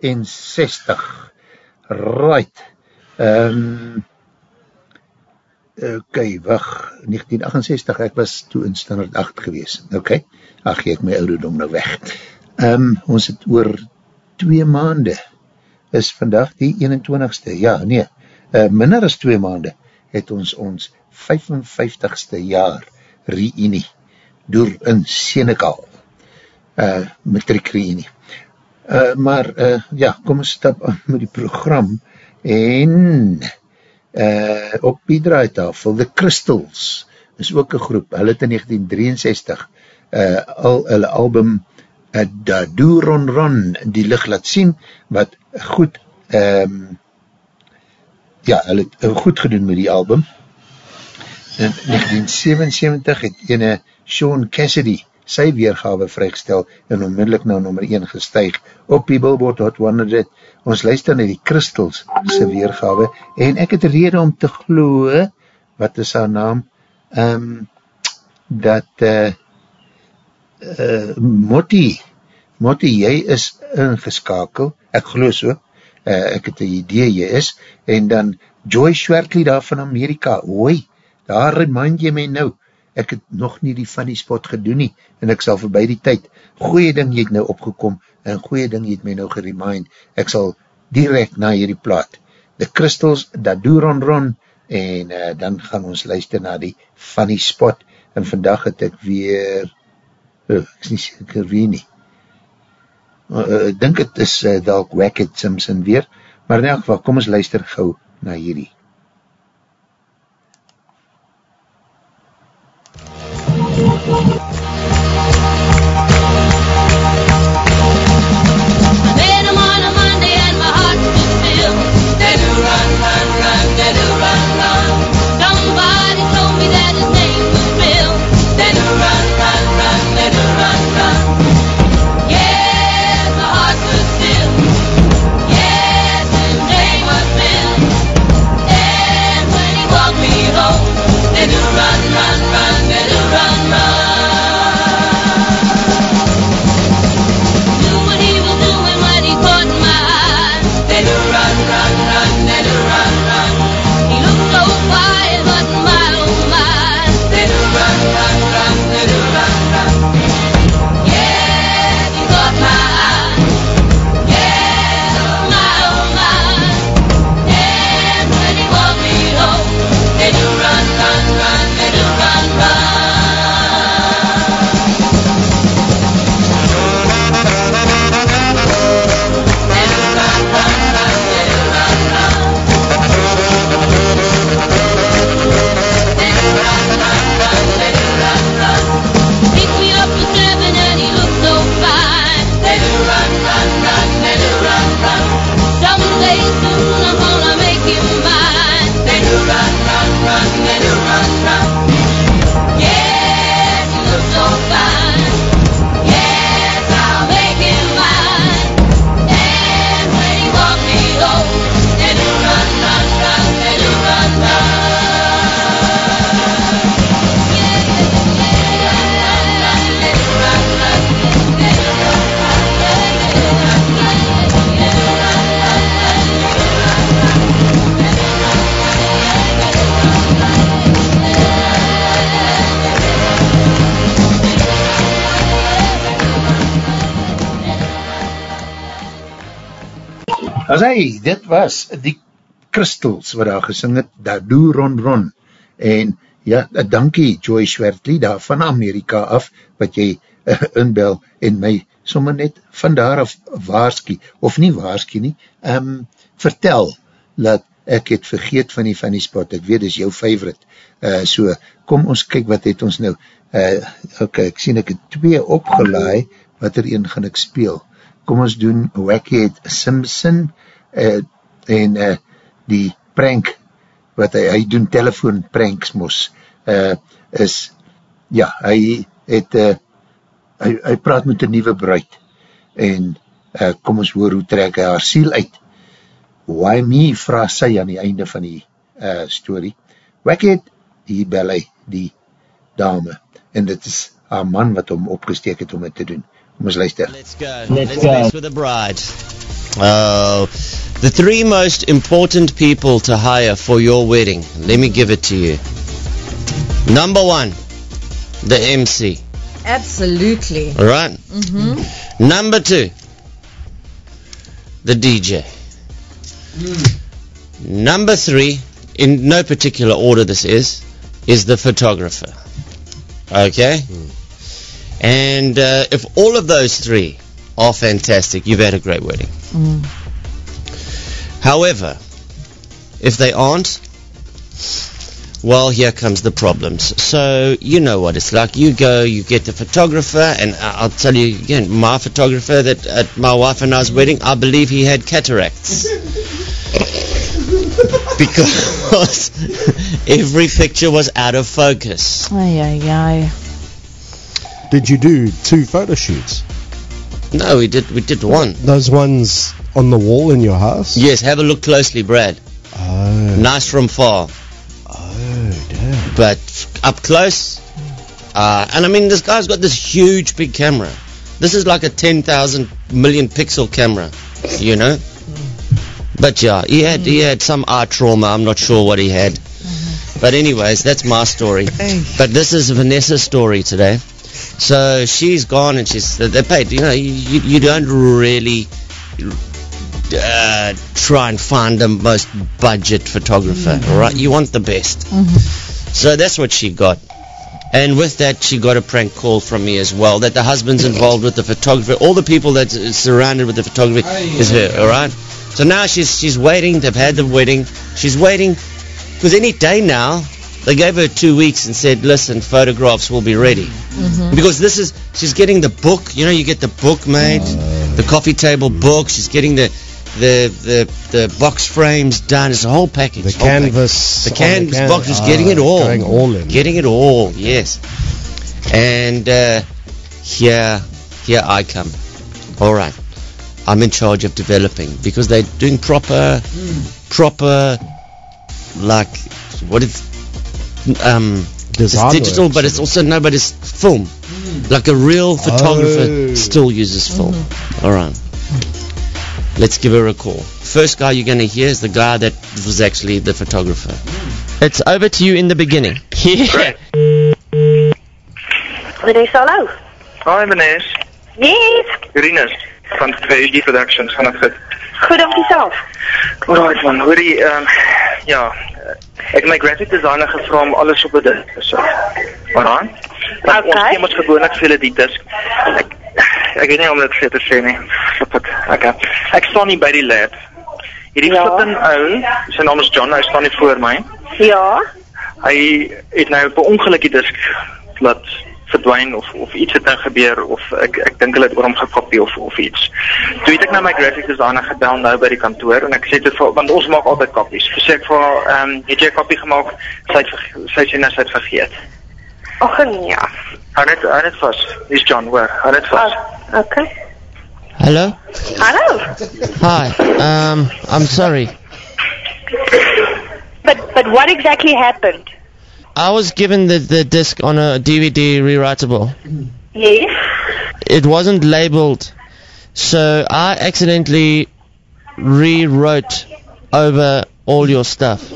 1968. Right. Um, ok, wacht, 1968, ek was toe in standaard 8 gewees. Ok, ach, ek my ouderdom nou weg. Um, ons het oor twee maande, is vandag die 21ste, ja, nee, uh, minder as twee maande, het ons ons 55ste jaar reunie door in Senegal, uh, matriek reunie. Uh, maar, uh, ja, kom ons stap aan met die program, en uh, op die draaitafel, The Crystals, is ook een groep, hulle het in 1963 uh, al hulle album uh, Da Do Ron Ron die licht laat sien, wat goed um, ja, hulle het goed gedoen met die album. In 1977 het ene Sean Cassidy sy weergawe vrygestel en onmiddellik na nummer 1 gestuig op die Billboard Hot 100. Ons luister na die Crystals sy weergawe en ek het rede om te gloe, wat is haar naam, um, dat uh, uh, Motti, Motti, jy is ingeskakel, ek geloof so, uh, ek het een idee jy is, en dan Joy Schwertley daar van Amerika, oei, daar remind jy my nou, ek het nog nie die funny spot gedoen nie, en ek sal voorbij die tyd, goeie ding jy het nou opgekom, en goeie ding jy het my nou geremind, ek sal direct na hierdie plaat, The Crystals, Dat Doe Ron Ron, en uh, dan gaan ons luister na die funny spot, en vandag het ek weer, oh, ek is nie seker wie nie, uh, uh, ek dink het is uh, Dalk Wackett Simpson weer, maar in elk geval, kom ons luister gauw na hierdie. I was die Crystals wat daar gesing het, daar doe ron ron, en ja, dankie Joy Schwertley daar van Amerika af, wat jy uh, inbel en my sommer net van daar af waarski, of nie waarski nie, um, vertel, dat ek het vergeet van die funny spot, ek weet, is jou favorite, uh, so, kom ons kyk wat het ons nou, uh, ok, ek sien ek het twee opgelaai, wat er een gaan ek speel, kom ons doen Wackhead Simpson uh, en uh, die prank wat hy, hy doen telefoon pranks mos uh, is ja, hy het uh, hy, hy praat met een nieuwe bruid en uh, kom ons hoor hoe trek hy haar siel uit why me, vraag sy aan die einde van die uh, story Wackhead, hier bel hy die dame en dit is haar man wat hom opgesteek het om het te doen Kom ons luister. Let's go. Let's, mess with the bride. Oh, the three most important people to hire for your wedding. Let me give it to you. Number one, the MC. Absolutely. All right. Mm-hmm. Number two, the DJ. Number three, in no particular order this is, is the photographer. Okay? And uh, if all of those three are fantastic, you've had a great wedding. Mm. However, if they aren't, well, here comes the problems. So, you know what it's like. You go, you get the photographer, and I- I'll tell you again, my photographer that at my wife and I's wedding, I believe he had cataracts. because every picture was out of focus. Ay, ay, ay. Did you do two photo shoots? No, we did we did one. Those ones on the wall in your house? Yes, have a look closely, Brad. Oh. Nice from far. Oh, damn. But up close, uh, and I mean, this guy's got this huge big camera. This is like a 10,000 million pixel camera, you know? But yeah, he had, he had some eye trauma. I'm not sure what he had. But anyways, that's my story. But this is Vanessa's story today. So she's gone and she's, they paid, you know, you, you you don't really uh, try and find the most budget photographer, right? You want the best. So that's what she got. And with that, she got a prank call from me as well. That the husband's involved with the photographer. All the people that is surrounded with the photography is her. All right. So now she's she's waiting. They've had the wedding. She's waiting because any day now they gave her two weeks and said, "Listen, photographs will be ready." Mm-hmm. Because this is she's getting the book. You know, you get the book made, the coffee table book. She's getting the the the, the box frames done. It's a whole package. The whole package. canvas. The canvas can- box is ah, getting it all. Going all in. Getting it all, yes. And uh, here, here I come. All right, I'm in charge of developing because they're doing proper, proper, like what is, um, it's digital, work, but it's also no, but it's film. Like a real photographer Oh. still uses film. All right. Let's give her a call. First guy you're going to hear is the guy that was actually the photographer. It's over to you in the beginning. Yeah. Vanessa, hallo. Hi Vanessa, Yes. Rinus van 2D Productions, gaan het goed? Goed om jezelf. Alright man, hoor jy, um, ja, ek het my graphic designer gevra om alles op 'n disk te sit. Alright? Want Ons Okay. neem ons gewoonlik veel die disk. Ek, ek weet nie om dit vir te sê nie. Flip it. Okay. Ek staan nie by die lab. Hierdie Ja. flippin ou, sy naam is John, hy staan nie voor my. Ja. Hy het nou per ongeluk die disk laat verdwyn of of iets het nou gebeur of ek ek dink hulle het oor hom gekopie of of iets. Toe het ek nou my graphic designer gebel nou by die kantoor en ek sê dit vir want ons maak altyd kopies. Sê ek vir ehm um, het jy 'n kopie gemaak? Sy het sy sê nou sy het vergeet. Och nee. Hou net hou net vas. Dis John, Where? Hou net vas. Okay. Hello? Hello. Hi. Um, I'm sorry. But but what exactly happened? I was given the, the disc on a DVD rewritable. Yes. It wasn't labeled, so I accidentally rewrote over all your stuff.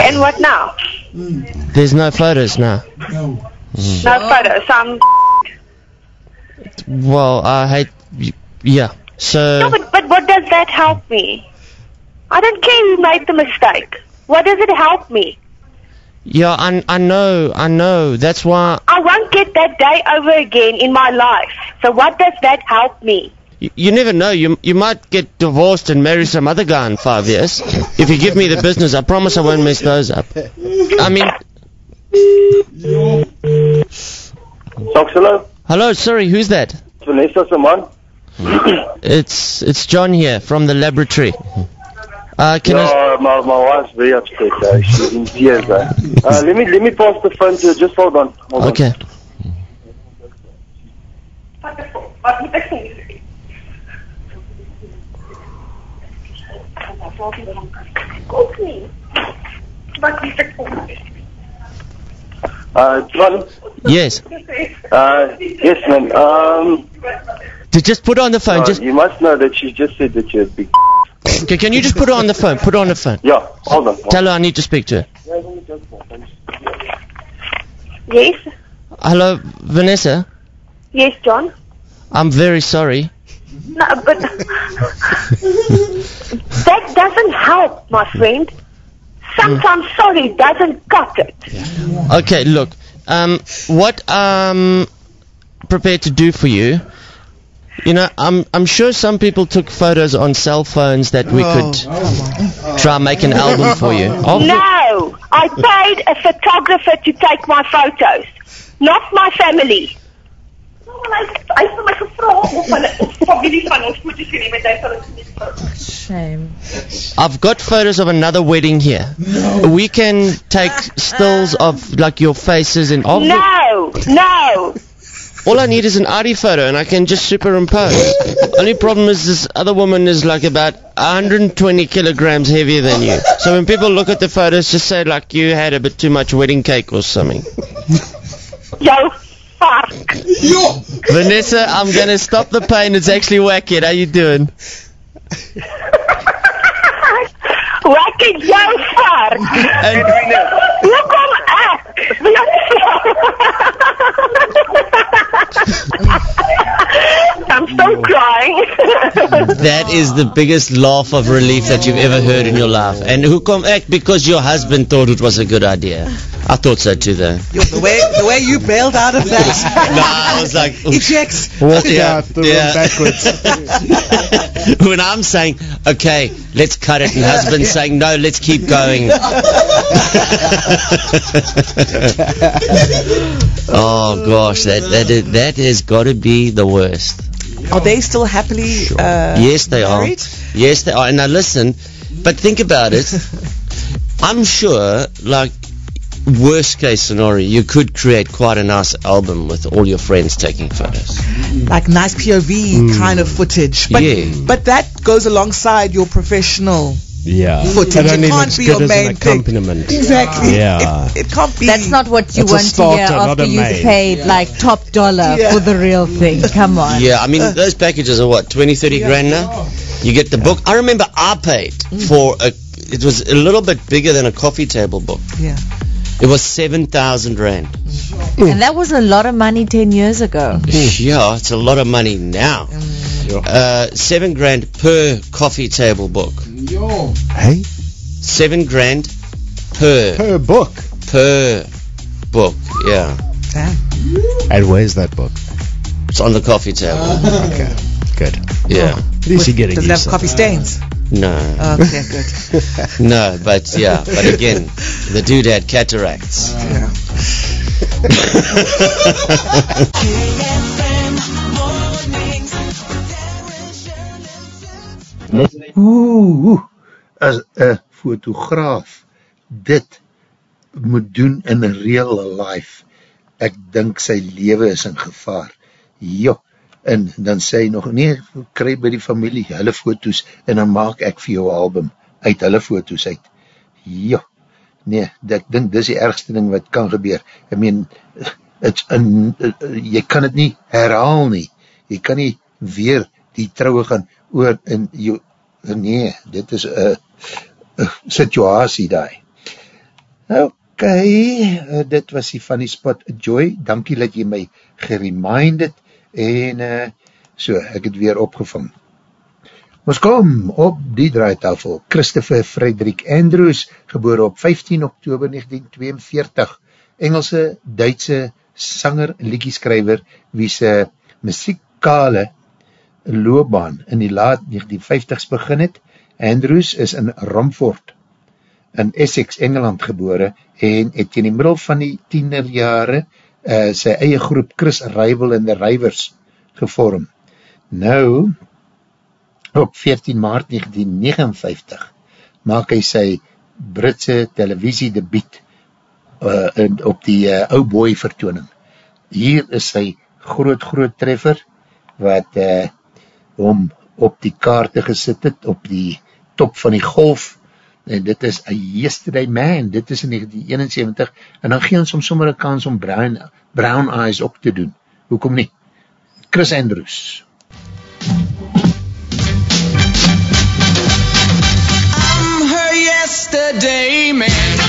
And what now? There's no photos now. No No photos. Some. Well, I hate. Yeah. So. No, but but what does that help me? I don't care who made the mistake. What does it help me? Yeah, I, I know, I know. That's why I won't get that day over again in my life. So what does that help me? You, you never know. You you might get divorced and marry some other guy in five years. If you give me the business, I promise I won't mess those up. I mean, Talks hello. hello, sorry, who's that? Vanessa se man. It's it's John here from the laboratory. Uh, can I? yeah, my my wife's very upset. Uh, she's in tears. Uh. Uh, let me let me pass the phone to her. Just hold on. Hold on. Okay. Wat moet ek sê? Ook nie. Wat moet ek sê? Uh, John. Yes. Uh, yes, man. Um, To just put on the phone. uh, just you must know that she just said that you're a big. okay, can you just put her on the phone? Put her on the phone. Yeah, hold on. Tell her I need to speak to her. Yes, Hello, Vanessa. yes, John. I'm very sorry. No, but that doesn't help, my friend. Sometimes sorry doesn't cut it. Okay, look. Um, what I'm prepared to do for you, you know, I'm I'm sure some people took photos on cell phones that we could try and make an album for you. Of No, I paid a photographer to take my photos, not my family. Hy vir my gevra of hulle familie van ons foto's geneem het, hy sal dit nie Shame. I've got photos of another wedding here. We can take stills of like your faces and of the- No, no. All I need is an ID photo and I can just superimpose. Only problem is this other woman is like about 120 kilograms heavier than you. So when people look at the photos, just say like you had a bit too much wedding cake or something. Jou vark. Vanessa, I'm gonna stop the pain. It's actually wacky. How you doing? Wat het jou vark? Hoekom ek? I'm still crying. That is the biggest laugh of relief that you've ever heard in your life. And who come act because your husband thought it was a good idea. I thought so too, though. Yo, the way the way you bailed out of that. no, I was like, ejects. Walked Yeah, out the yeah. room backwards. when I'm saying, okay, let's cut it, and husband's saying, no, let's keep going. oh gosh, that that is, that has got to be the worst. Are they still happily uh, yes, they married? are. Yes, they are. And now listen, but think about it. I'm sure, like worst case scenario, you could create quite a nice album with all your friends taking photos. Like nice POV kind of hmm. footage. But Yeah. but that goes alongside your professional Yeah. footage. It It only can't be good your main an thing. accompaniment. Exactly. Yeah. It, it can't be. That's not what you It's a want to starter, hear after you've main. paid like top dollar Yeah. for the real thing. Come on. Yeah, I mean, those packages are what, 20, 30 grand now? You get the book. I remember I paid mm. for a, it was a little bit bigger than a coffee table book. Yeah. It was 7,000 rand. Mm. And that was a lot of money 10 years ago. Mm. Yeah, it's a lot of money now. Mm. Uh, seven grand per coffee table book. Yo. Hey? Seven grand per Per book. per book. Yeah, And where's that book? it's on the coffee table. Okay. Good. Yeah, At least you're getting Does it have used to coffee stains? No, Okay, good. no, but yeah, but again, the dude had cataracts. Yeah. Oeh, oeh, as een fotograaf dit moet doen in een real life, ek dink sy leven is in gevaar. Jo, en dan sê hy nog, nee, kry by die familie hulle foto's en dan maak ek vir jou album uit hulle foto's uit. Jo, nee, ek dink dis die ergste ding wat kan gebeur. I mean, it's in, uh, jy kan het nie herhaal nie. Jy kan nie weer die trouwe gaan oor in jou, nee, dit is een situasie daai. Ok, uh, dit was die funny spot Joy, dankie dat jy my gereminded en uh, so, ek het weer opgevang. Ons kom op die draaitafel, Christopher Frederick Andrews, geboor op 15 oktober 1942, Engelse, Duitse sanger, liedjeskrywer, wie sy muzikale loopbaan in die laat 1950s begin het. Andrews is in Romford in Essex, Engeland gebore en het in die middel van die tienerjare uh, sy eie groep Chris Rival en the Rivers gevorm. Nou, op 14 maart 1959 maak hy sy Britse televisie debiet uh, in, op die uh, ou boy vertooning. Hier is sy groot groot treffer wat uh, hom op die kaarte gesit het, op die top van die golf en dit is A Yesterday Man, dit is in 1971, en dan gee ons om sommer een kans om Brown, brown Eyes ook te doen. Hoekom nie? Chris Andrews. I'm her yesterday man.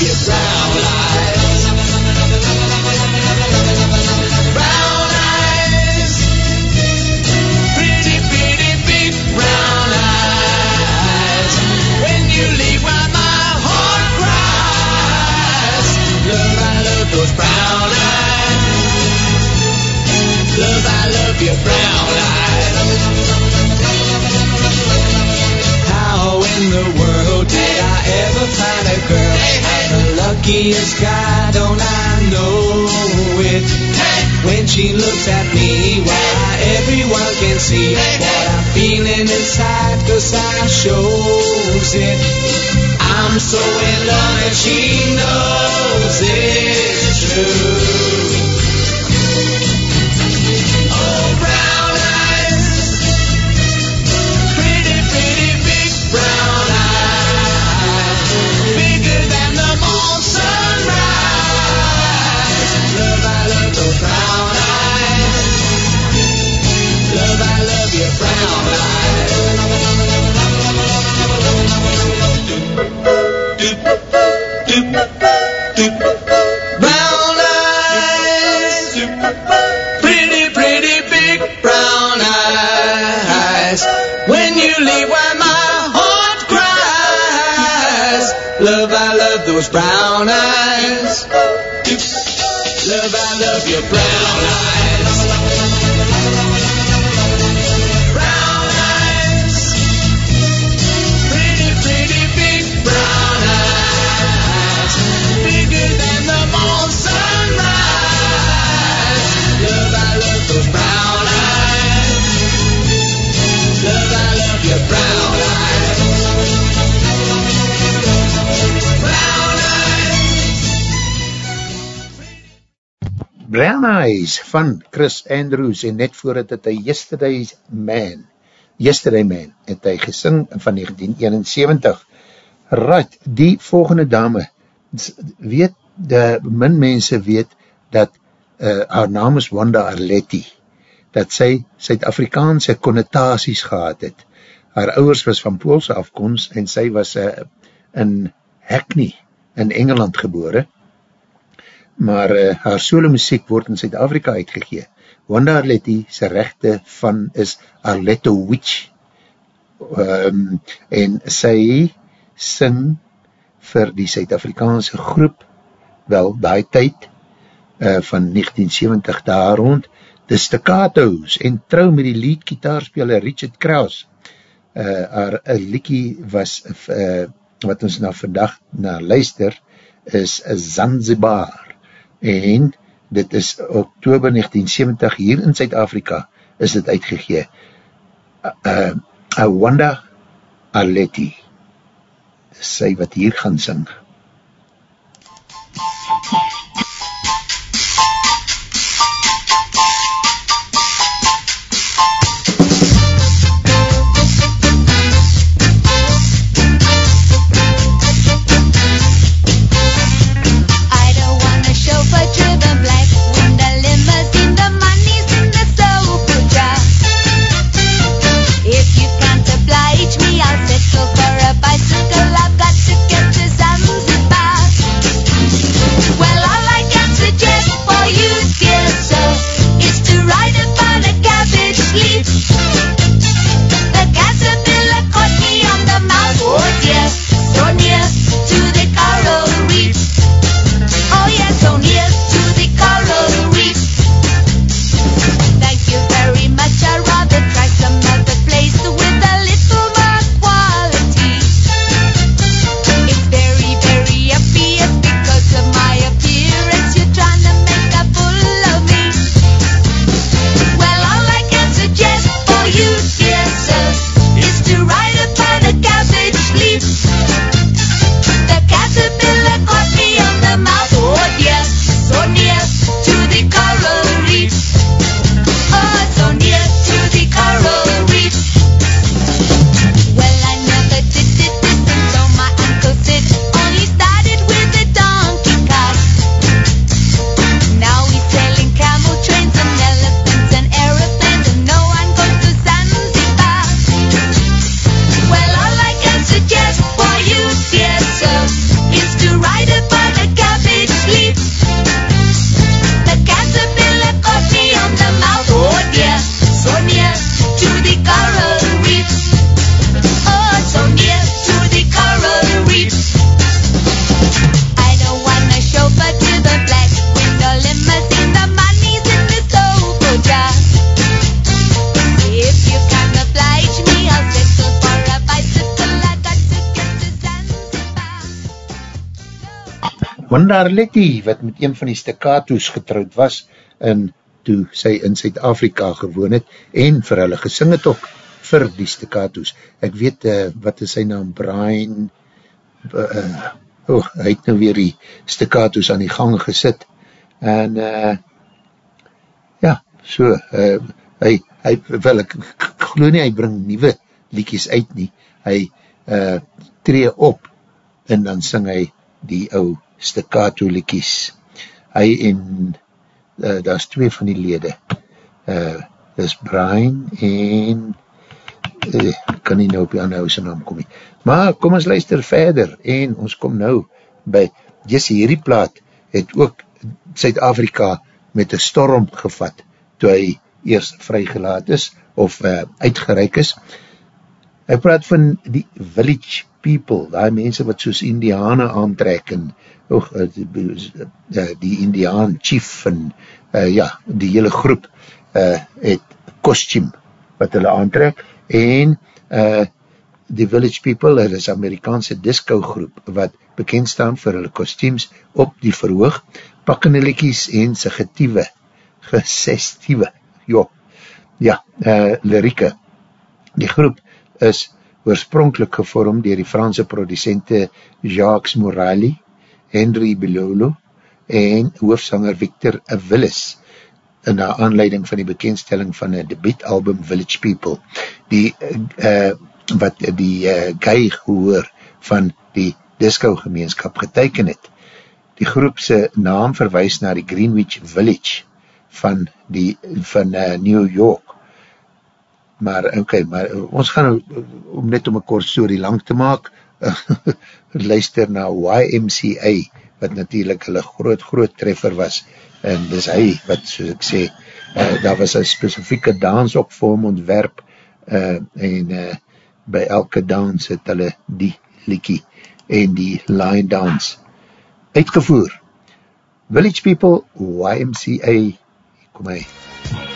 I love brown eyes. Pretty, pretty big brown eyes. When you leave, my heart cries. Love, I love those brown eyes. Love, I love your brown eyes. How in the world did I ever find luckiest guy, don't I know it? When she looks at me, why everyone can see what I'm feeling inside, cause I shows it. I'm so in love and she knows it's true. Love your brown eyes. Brown eyes, pretty, pretty big brown eyes, bigger than the sunrise. Love, I love brown eyes. Love, I love your brown Eyes van Chris Andrews en net voordat het hy Yesterday's Man, Yesterday Man, het hy gesing van 1971. Right, die volgende dame, weet, de min mense weet dat uh, haar naam is Wanda Arletti, dat sy Suid-Afrikaanse connotaties gehad het. Haar ouders was van Poolse afkomst en sy was uh, in Hackney in Engeland gebore, maar uh, haar solo muziek word in Suid-Afrika uitgegee. Wanda Arletti, sy rechte van is Arletto Witch, um, en sy sing vir die Suid-Afrikaanse groep, wel, die tyd, uh, van 1970 daar rond, de Staccato's, en trouw met die lead gitaarspeler Richard Kraus. Uh, haar uh, liekie was, uh, wat ons na vandag na luister, is Zanzibar en dit is oktober 1970 hier in Zuid-Afrika is dit uitgegee. Uh, Awanda Arletti sy wat hier gaan sing. I Arletti, wat met een van die staccato's getrouwd was, en toe sy in Suid-Afrika gewoon het, en vir hulle gesing het ook, vir die staccato's. Ek weet, uh, wat is sy naam, Brian, uh, oh, hy het nou weer die staccato's aan die gang gesit, en, uh, ja, so, uh, hy, hy, wel, ek, ek geloof nie, hy bring nieuwe liedjes uit nie, hy uh, tree op, en dan sing hy die ou staccato liedjes. Hy en, uh, daar is twee van die lede, uh, dis Brian en, uh, kan nie nou op die ander sy naam kom nie. Maar kom ons luister verder, en ons kom nou by, Jesse, hierdie plaat het ook Suid-Afrika met een storm gevat, toe hy eerst vrygelaat is, of uh, uitgereik is. Hy praat van die village people, die mense wat soos indiane aantrek, en oh, die, die indiaan chief, en uh, ja, die hele groep uh, het costume wat hulle aantrek, en uh, die village people, hulle is Amerikaanse disco groep, wat bekend staan vir hulle kostuums op die verhoog, pakkende likies en suggetieve, gesestieve, jo, ja, uh, lirieke. Die groep is oorspronkelijk gevormd dier die Franse producente Jacques Morali, Henry Bilolo en hoofsanger Victor Willis in na aanleiding van die bekendstelling van een debietalbum Village People. Die, uh, wat die eh, uh, guy gehoor van die disco gemeenskap geteiken het. Die groepse naam verwijs na die Greenwich Village van, die, van uh, New York. Maar ok, maar ons gaan nou, om net om een kort story lang te maak, luister na YMCA, wat natuurlijk hulle groot, groot treffer was, en dis hy, wat soos ek sê, uh, daar was een specifieke dans op vir hom ontwerp, uh, en uh, by elke dans het hulle die liekie en die line dans uitgevoer. Village People, YMCA, kom hy. MUZIEK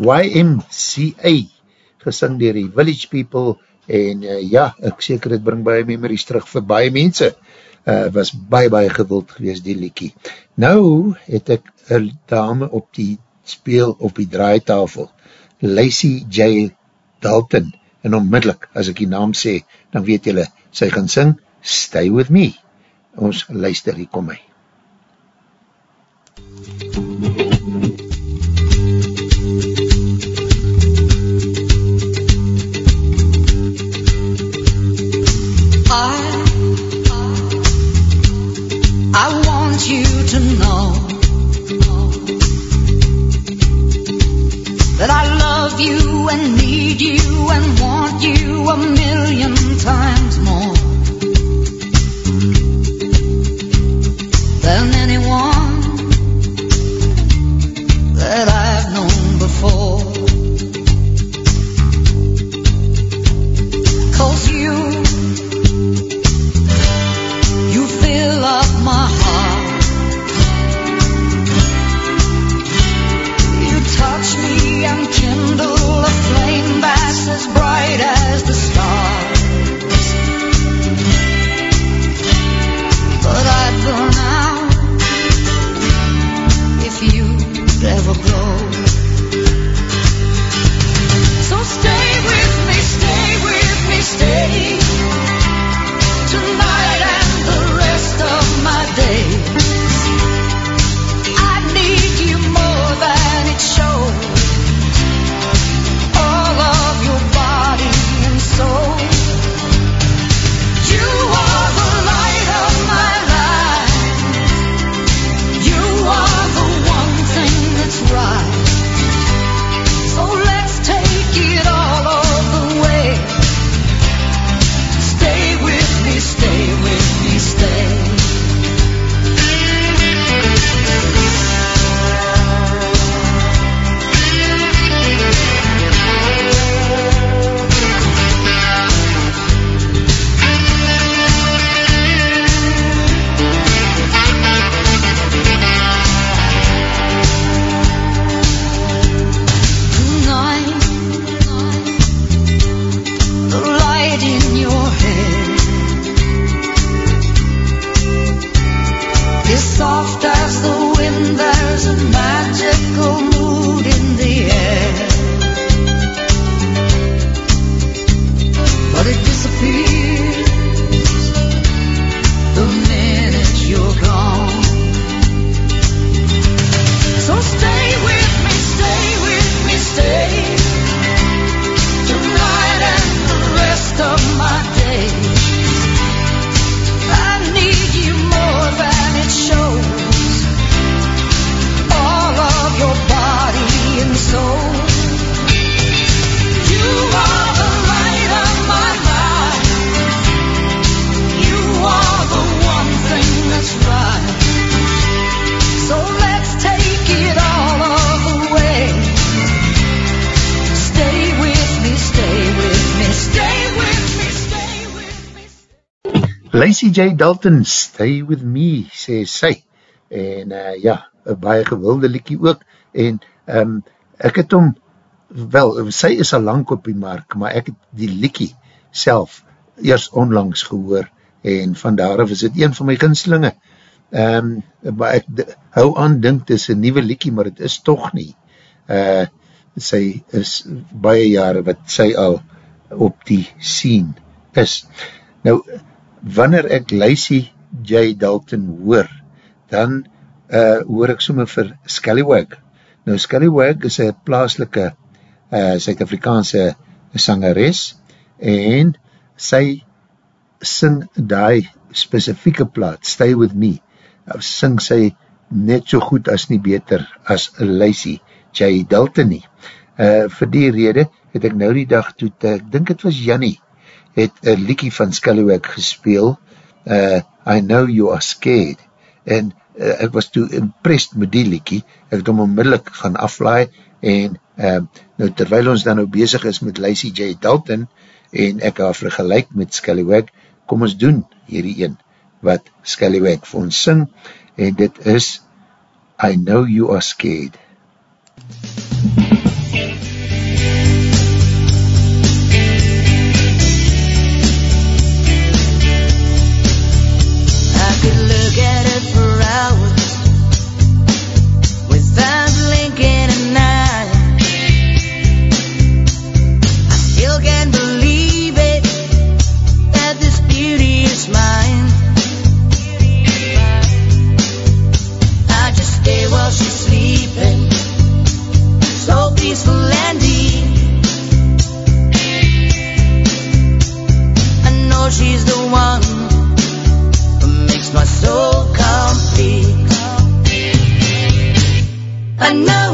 YMCA, gesing dier die Village People, en uh, ja, ek seker het bring baie memories terug vir baie mense, uh, was baie baie gewild gewees die liekie. Nou het ek een dame op die speel, op die draaitafel, Lacey J. Dalton, en onmiddellik, as ek die naam sê, dan weet julle, sy gaan sing, Stay With Me. Ons luister, hier kom hy. MUZIEK I want you to know that I love you and need you and want you a million times more. Me. Lacey J. Dalton, Stay With Me, sê sy. En uh, ja, baie gewilde liekie ook. En um, ek het om, wel, sy is al lang op die mark, maar ek het die liekie self eers onlangs gehoor. En vandaar af is het een van my ginslinge. Um, maar ek d- hou aan dink, het is een nieuwe liekie, maar het is toch nie. Uh, sy is baie jare wat sy al op die scene is. Nou, wanneer ek Lacey J. Dalton hoor, dan uh, hoor ek sommer vir Scallywag. Nou, Scallywag is een plaaslike uh, Suid-Afrikaanse sangeres en sy sing die specifieke plaat, Stay With Me, uh, sing sy net so goed as nie beter as Lacey J. Dalton nie. Uh, vir die rede het ek nou die dag toe, ek dink het was Jannie, het een liekie van Scallywag gespeel, uh, I Know You Are Scared, en uh, ek was toe impressed met die liekie, ek het hom onmiddellik gaan aflaai, en uh, nou terwijl ons dan nou bezig is met Lacey J. Dalton, en ek haar vergelijk met Scallywag, kom ons doen hierdie een, wat Scallywag vir ons sing, en dit is I Know You Are Scared. I another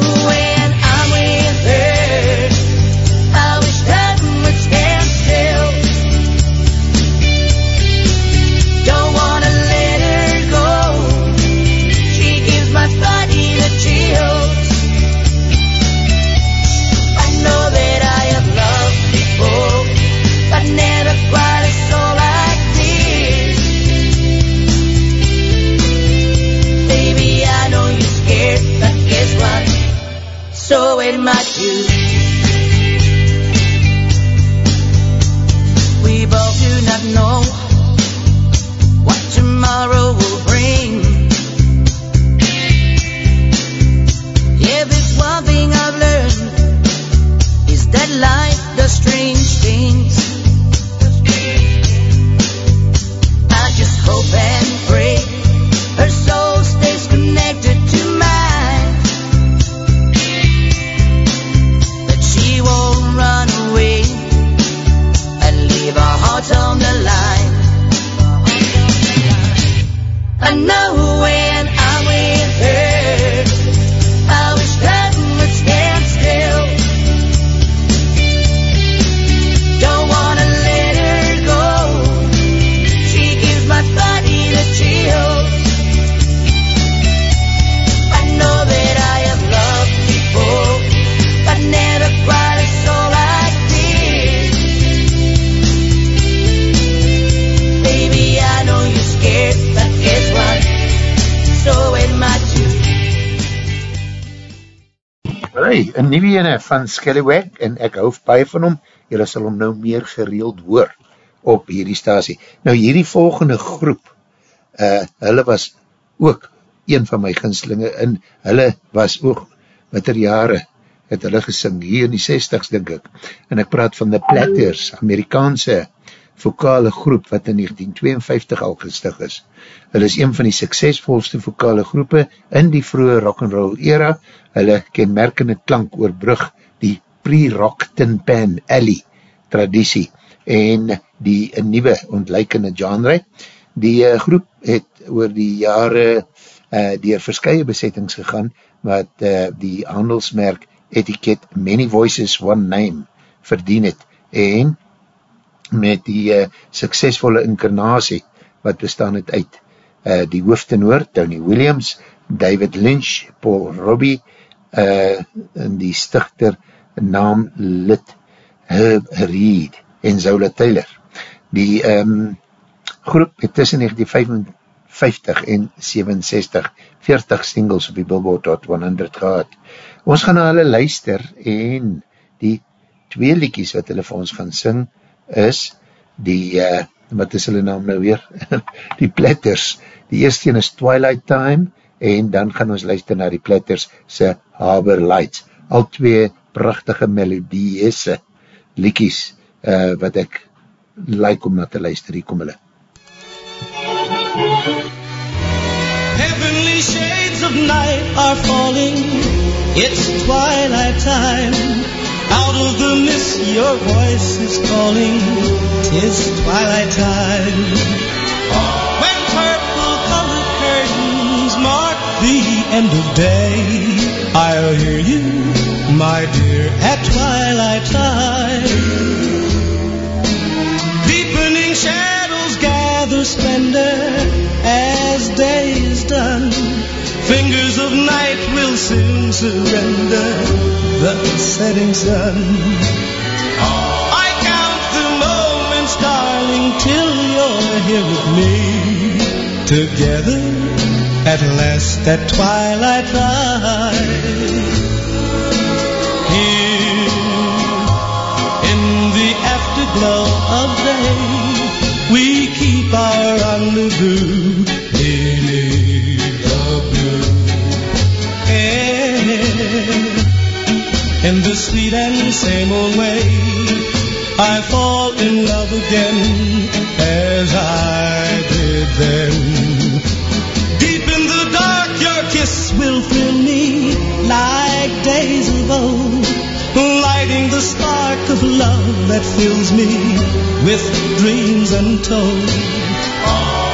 Een nieuwe ene van Skellywag en ek hou baie van hom, jylle sal hom nou meer gereeld hoor op hierdie stasie. Nou hierdie volgende groep, uh, hulle was ook een van my ginslinge en hulle was ook, wat er jare het hulle gesing, hier in die 60s denk ek, en ek praat van The Platters, Amerikaanse vokale groep wat in 1952 al gestig is. Hulle is een van die suksesvolste vokale groepe in die vroege rock'n'roll era. Hulle kenmerkende klank oorbrug die pre-rock tin pan alley traditie en die nieuwe ontluikende genre. Die uh, groep het oor die jare uh, dier verskye besettings gegaan wat uh, die handelsmerk etiket Many Voices One Name verdien het en met die uh, suksesvolle inkarnasie wat bestaan het uit uh, die hoofdtenoor Tony Williams, David Lynch, Paul Robbie uh, en die stichter naam lid Herb Reed en Zola Taylor. Die um, groep het tussen 1955 en 67 40 singles op die Billboard Hot 100 gehad. Ons gaan na hulle luister en die twee liedjies wat hulle vir ons gaan sing is die, uh, wat is hulle naam nou weer? die Platters. Die eerste een is Twilight Time en dan gaan ons luister na die Platters se Harbour Lights. Al twee prachtige melodieese liekies uh, wat ek like om na te luister. Hier kom hulle. Heavenly shades of night are falling. It's twilight time. Out of the mist, your voice is calling. It's twilight time. When purple colored curtains mark the end of day, I'll hear you, my dear, at twilight time. Deepening shadows gather splendor as day is done. Fingers of night will soon surrender the setting sun. I count the moments, darling, till you're here with me. Together at last at twilight time. Here in the afterglow of day, we keep our rendezvous In the sweet and same old way, I fall in love again as I did then. Deep in the dark, your kiss will fill me like days of old, lighting the spark of love that fills me with dreams untold.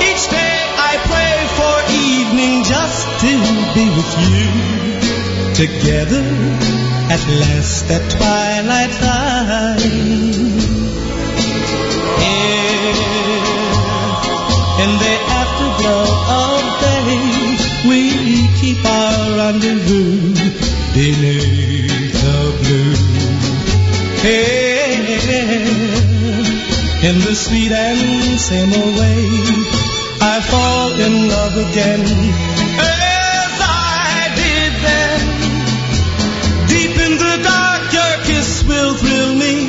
Each day I pray for evening just to be with you. Together at last at twilight time. Here in the afterglow of day, we keep our rendezvous beneath the blue. Here in the sweet and same way, I fall in love again thrill, thrill me.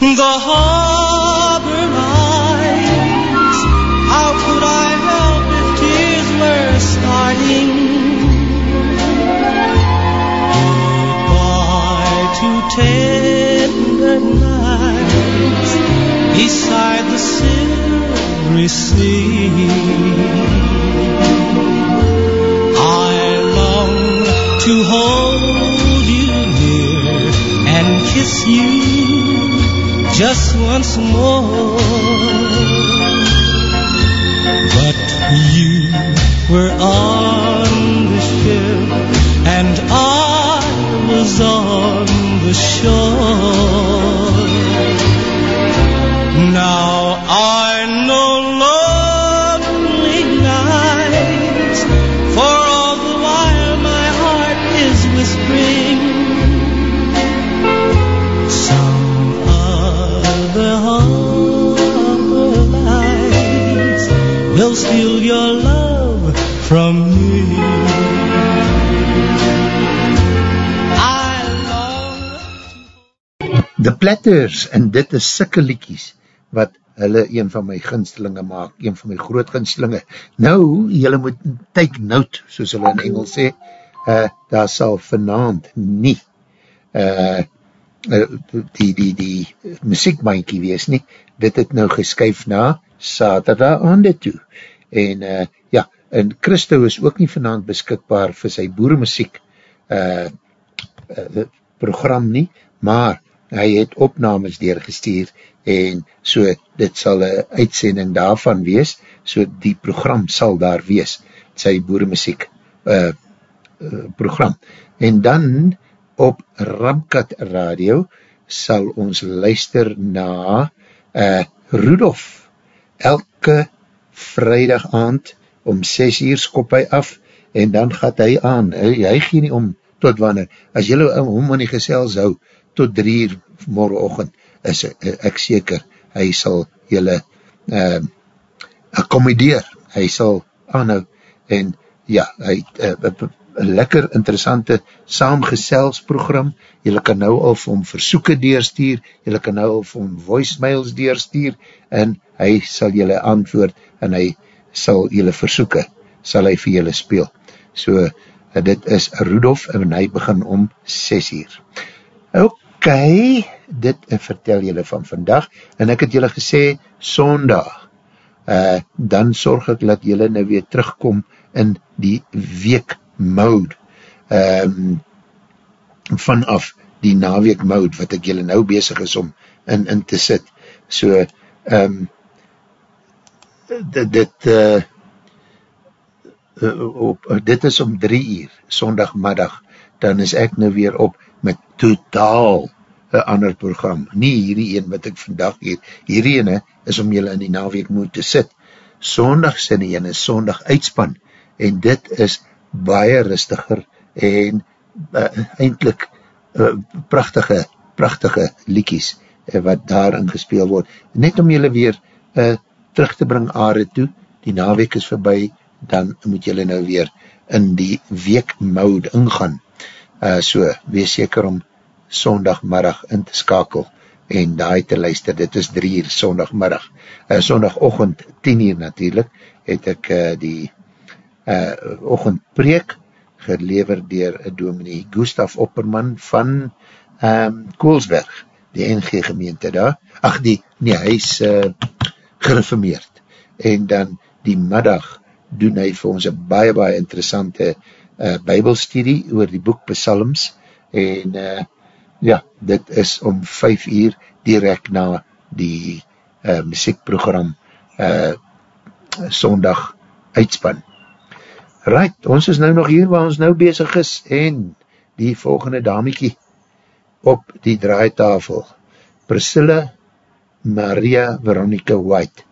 The harbor lights. How could I help if tears were starting? Goodbye to tender nights beside the silvery sea. I long to hold you near and kiss you just once more. But you were on the ship and I was on the shore. Now I steal your love from me. The Platters, en dit is sikke liekies, wat hulle een van my gunstelinge maak, een van my groot gunstelinge. Nou, julle moet take note, soos hulle in Engels sê, uh, daar sal vanavond nie uh, uh, die, die, die muziekbankie wees nie, dit het nou geskyf na saterdag aande toe. En uh, ja, en Christo is ook nie vanavond beskikbaar vir sy boeremuziek uh, uh, program nie, maar hy het opnames deurgestuur en so dit sal een uitsending daarvan wees, so die program sal daar wees, sy boeremuziek uh, uh, program. En dan op Ramkat Radio sal ons luister na uh, Rudolf elke vrijdag aand om 6 uur skop hy af en dan gaat hy aan, hy, hy gee nie om tot wanneer, as jylle hom aan die gesels hou, tot drie uur morgenochtend, is ek seker, hy sal jylle uh, accommodeer, hy sal aanhou, en ja, hy uh, een lekker interessante saamgeselsprogram, jylle kan nou al vir hom versoeken deurstuur, jylle kan nou al vir hom voicemails deurstuur, en hy sal jylle antwoord, en hy sal jylle versoeken, sal hy vir jylle speel. So, uh, dit is Rudolf, en hy begin om 6 uur. Ok, dit vertel julle van vandag, en ek het julle gesê, sondag, uh, dan sorg ek dat julle nou weer terugkom in die week mode, um, vanaf die naweek mode, wat ek julle nou bezig is om in, in te sit. So, um, dit, dit uh, op, dit is om drie uur, sondagmiddag, dan is ek nou weer op met totaal een ander program. Nie hierdie een wat ek vandag hier, hierdie ene is om julle in die naweek moet te sit. Sondag sin die ene, sondag uitspan, en dit is baie rustiger en uh, eindelijk uh, prachtige, prachtige liekies uh, wat daarin gespeel word. Net om julle weer uh, terug te bring aarde toe, die naweek is voorbij, dan moet julle nou weer in die weekmode ingaan. Uh, so, wees seker om sondagmiddag in te skakel en daai te luister, dit is drie uur sondagmiddag. Uh, sondagochtend, tien uur natuurlijk, het ek uh, die uh, ochendpreek gelever dier dominee Gustaf Opperman van um, Koolsberg, die NG gemeente daar. Ach, die, nee, hy is uh, gereformeerd. En dan die middag doen hy vir ons een baie, baie interessante uh, bybelstudie oor die boek Psalms en uh, ja, dit is om 5 uur direct na die uh, muziekprogram uh, sondag uitspan. Right, ons is nou nog hier waar ons nou bezig is en die volgende damiekie op die draaitafel Priscilla Maria Veronica White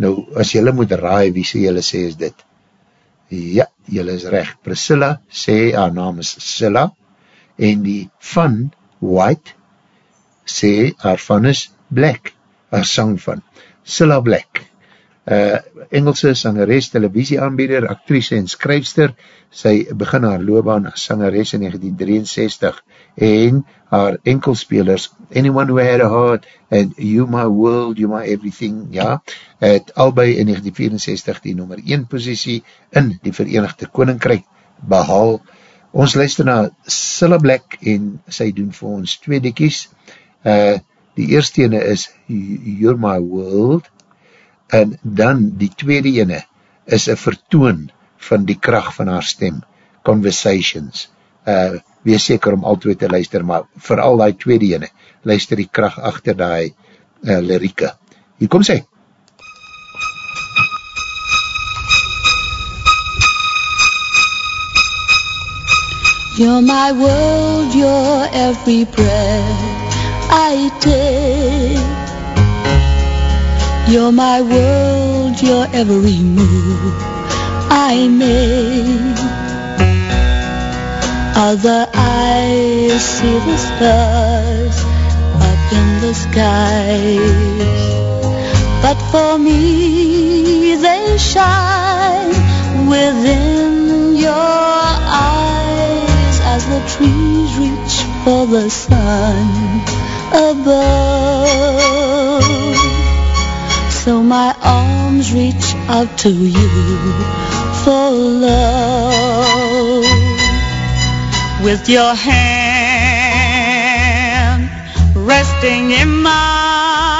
Nou, as jylle moet raai, wie sê jylle sê is dit? Ja, jylle is recht. Priscilla sê, haar naam is Silla, en die van White sê, haar van is Black, haar sang van. Silla Black. Uh, Engelse sangeres, televisieaanbieder, actrice en skryfster. Sy begin haar loopbaan as sangeres in 1963 en haar enkelspelers Anyone Who Had a Heart and You My World, You My Everything, ja, het albei in 1964 die nummer 1 positie in die Verenigde Koninkryk behaal. Ons luister na Cilla Black en sy doen vir ons twee dikkies. Uh, die eerste ene is You're My World en dan die tweede ene is een vertoon van die kracht van haar stem, Conversations. Uh, wees seker om al twee te luister, maar vooral die tweede ene, luister die kracht achter die uh, lirieke. Hier kom sy. You're my world, you're every breath I take. You're my world, you're every move I make. Other eyes see the stars up in the skies. But for me, they shine within your eyes as the trees reach for the sun above. So my arms reach out to you for love. With your hand resting in mine,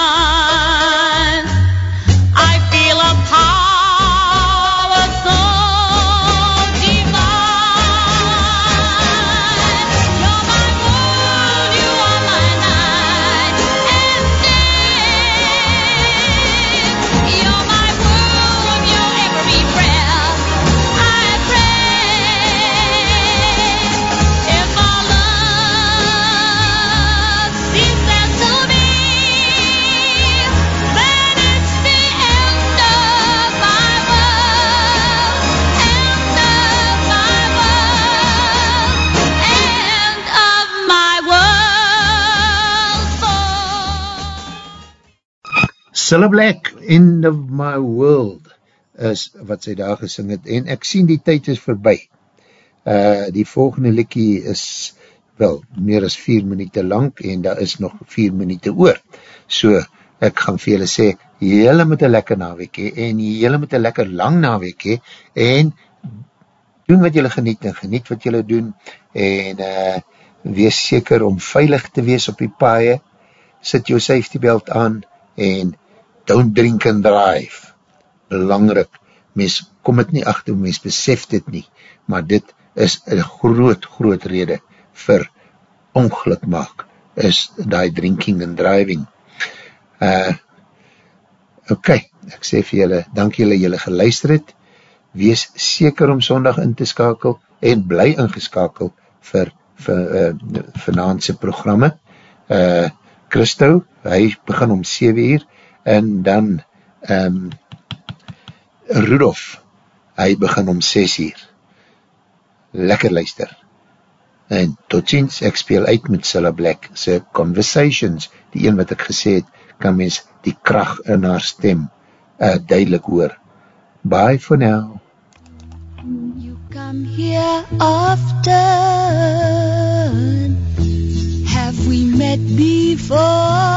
Cilla Black, End of My World, is wat sy daar gesing het, en ek sien die tyd is voorbij. Uh, die volgende likkie is, wel, meer as 4 minuten lang, en daar is nog 4 minuten oor. So, ek gaan vir julle sê, jylle moet een lekker naweek hee, en jylle moet een lekker lang naweek hee, en doen wat jylle geniet, en geniet wat jylle doen, en uh, wees seker om veilig te wees op die paaie, sit jou safety belt aan, en don't drink and drive. Belangrik, mens kom het nie achter, mens besef dit nie, maar dit is een groot, groot rede vir ongeluk maak, is die drinking and driving. Uh, ok, ek sê vir julle, dank julle julle geluister het, wees seker om sondag in te skakel, en bly ingeskakel vir, vir uh, vanavondse programme. Uh, Christo, hy begin om 7 uur, en dan um, Rudolf, hy begin om 6 uur. Lekker luister. En tot ziens, ek speel uit met Cilla Black, sy Conversations, die een wat ek gesê het, kan mens die kracht in haar stem uh, duidelik hoor. Bye for now. come here often? Have we met before?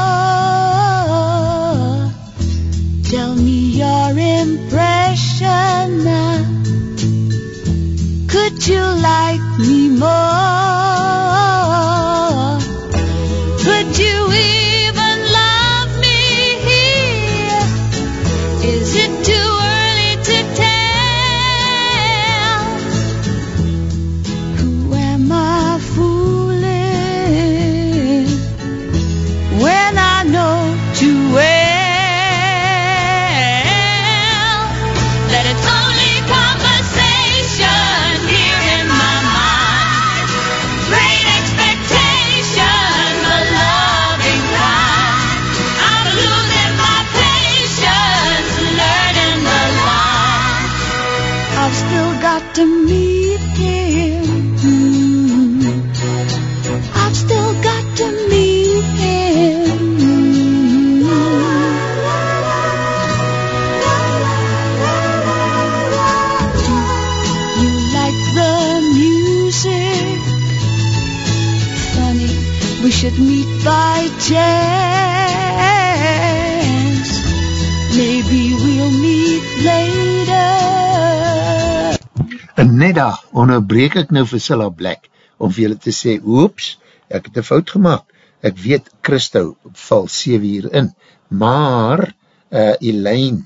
Tell me your impression now. Could you like me more? Meet by chance. Maybe we'll meet later. En net daar onderbreek ek nou vir Cilla Black om vir julle te sê, oeps, ek het een fout gemaakt. Ek weet, Christo val 7 uur in, maar uh, Elaine,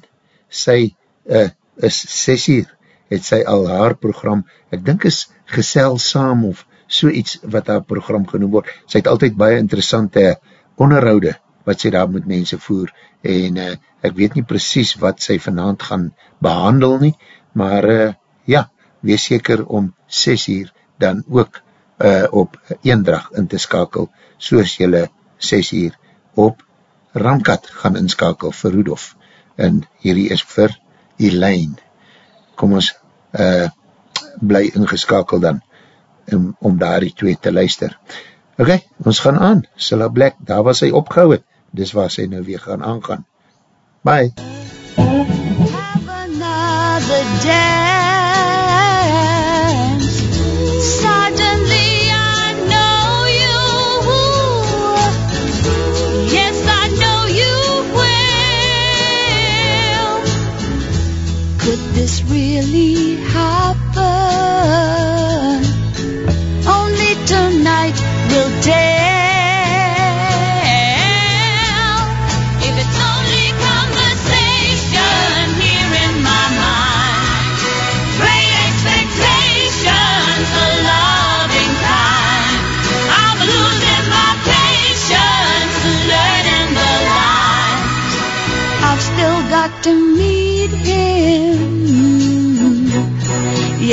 sy uh, is 6 uur, het sy al haar program, ek dink is gesel saam of so iets wat haar program genoem word. Sy het altyd baie interessante onderhoude wat sy daar met mense voer en uh, ek weet nie precies wat sy vanavond gaan behandel nie, maar uh, ja, wees seker om 6 uur dan ook uh, op eendrag in te skakel, soos jylle 6 uur op Ramkat gaan inskakel vir Rudolf. En hierdie is vir Elaine. Kom ons uh, bly ingeskakel dan, om, om daar die twee te luister. Ok, ons gaan aan. Cilla Black, daar was sy opgehou het, dis waar sy nou weer gaan aangaan. Bye. another dance.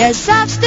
Yes, I've still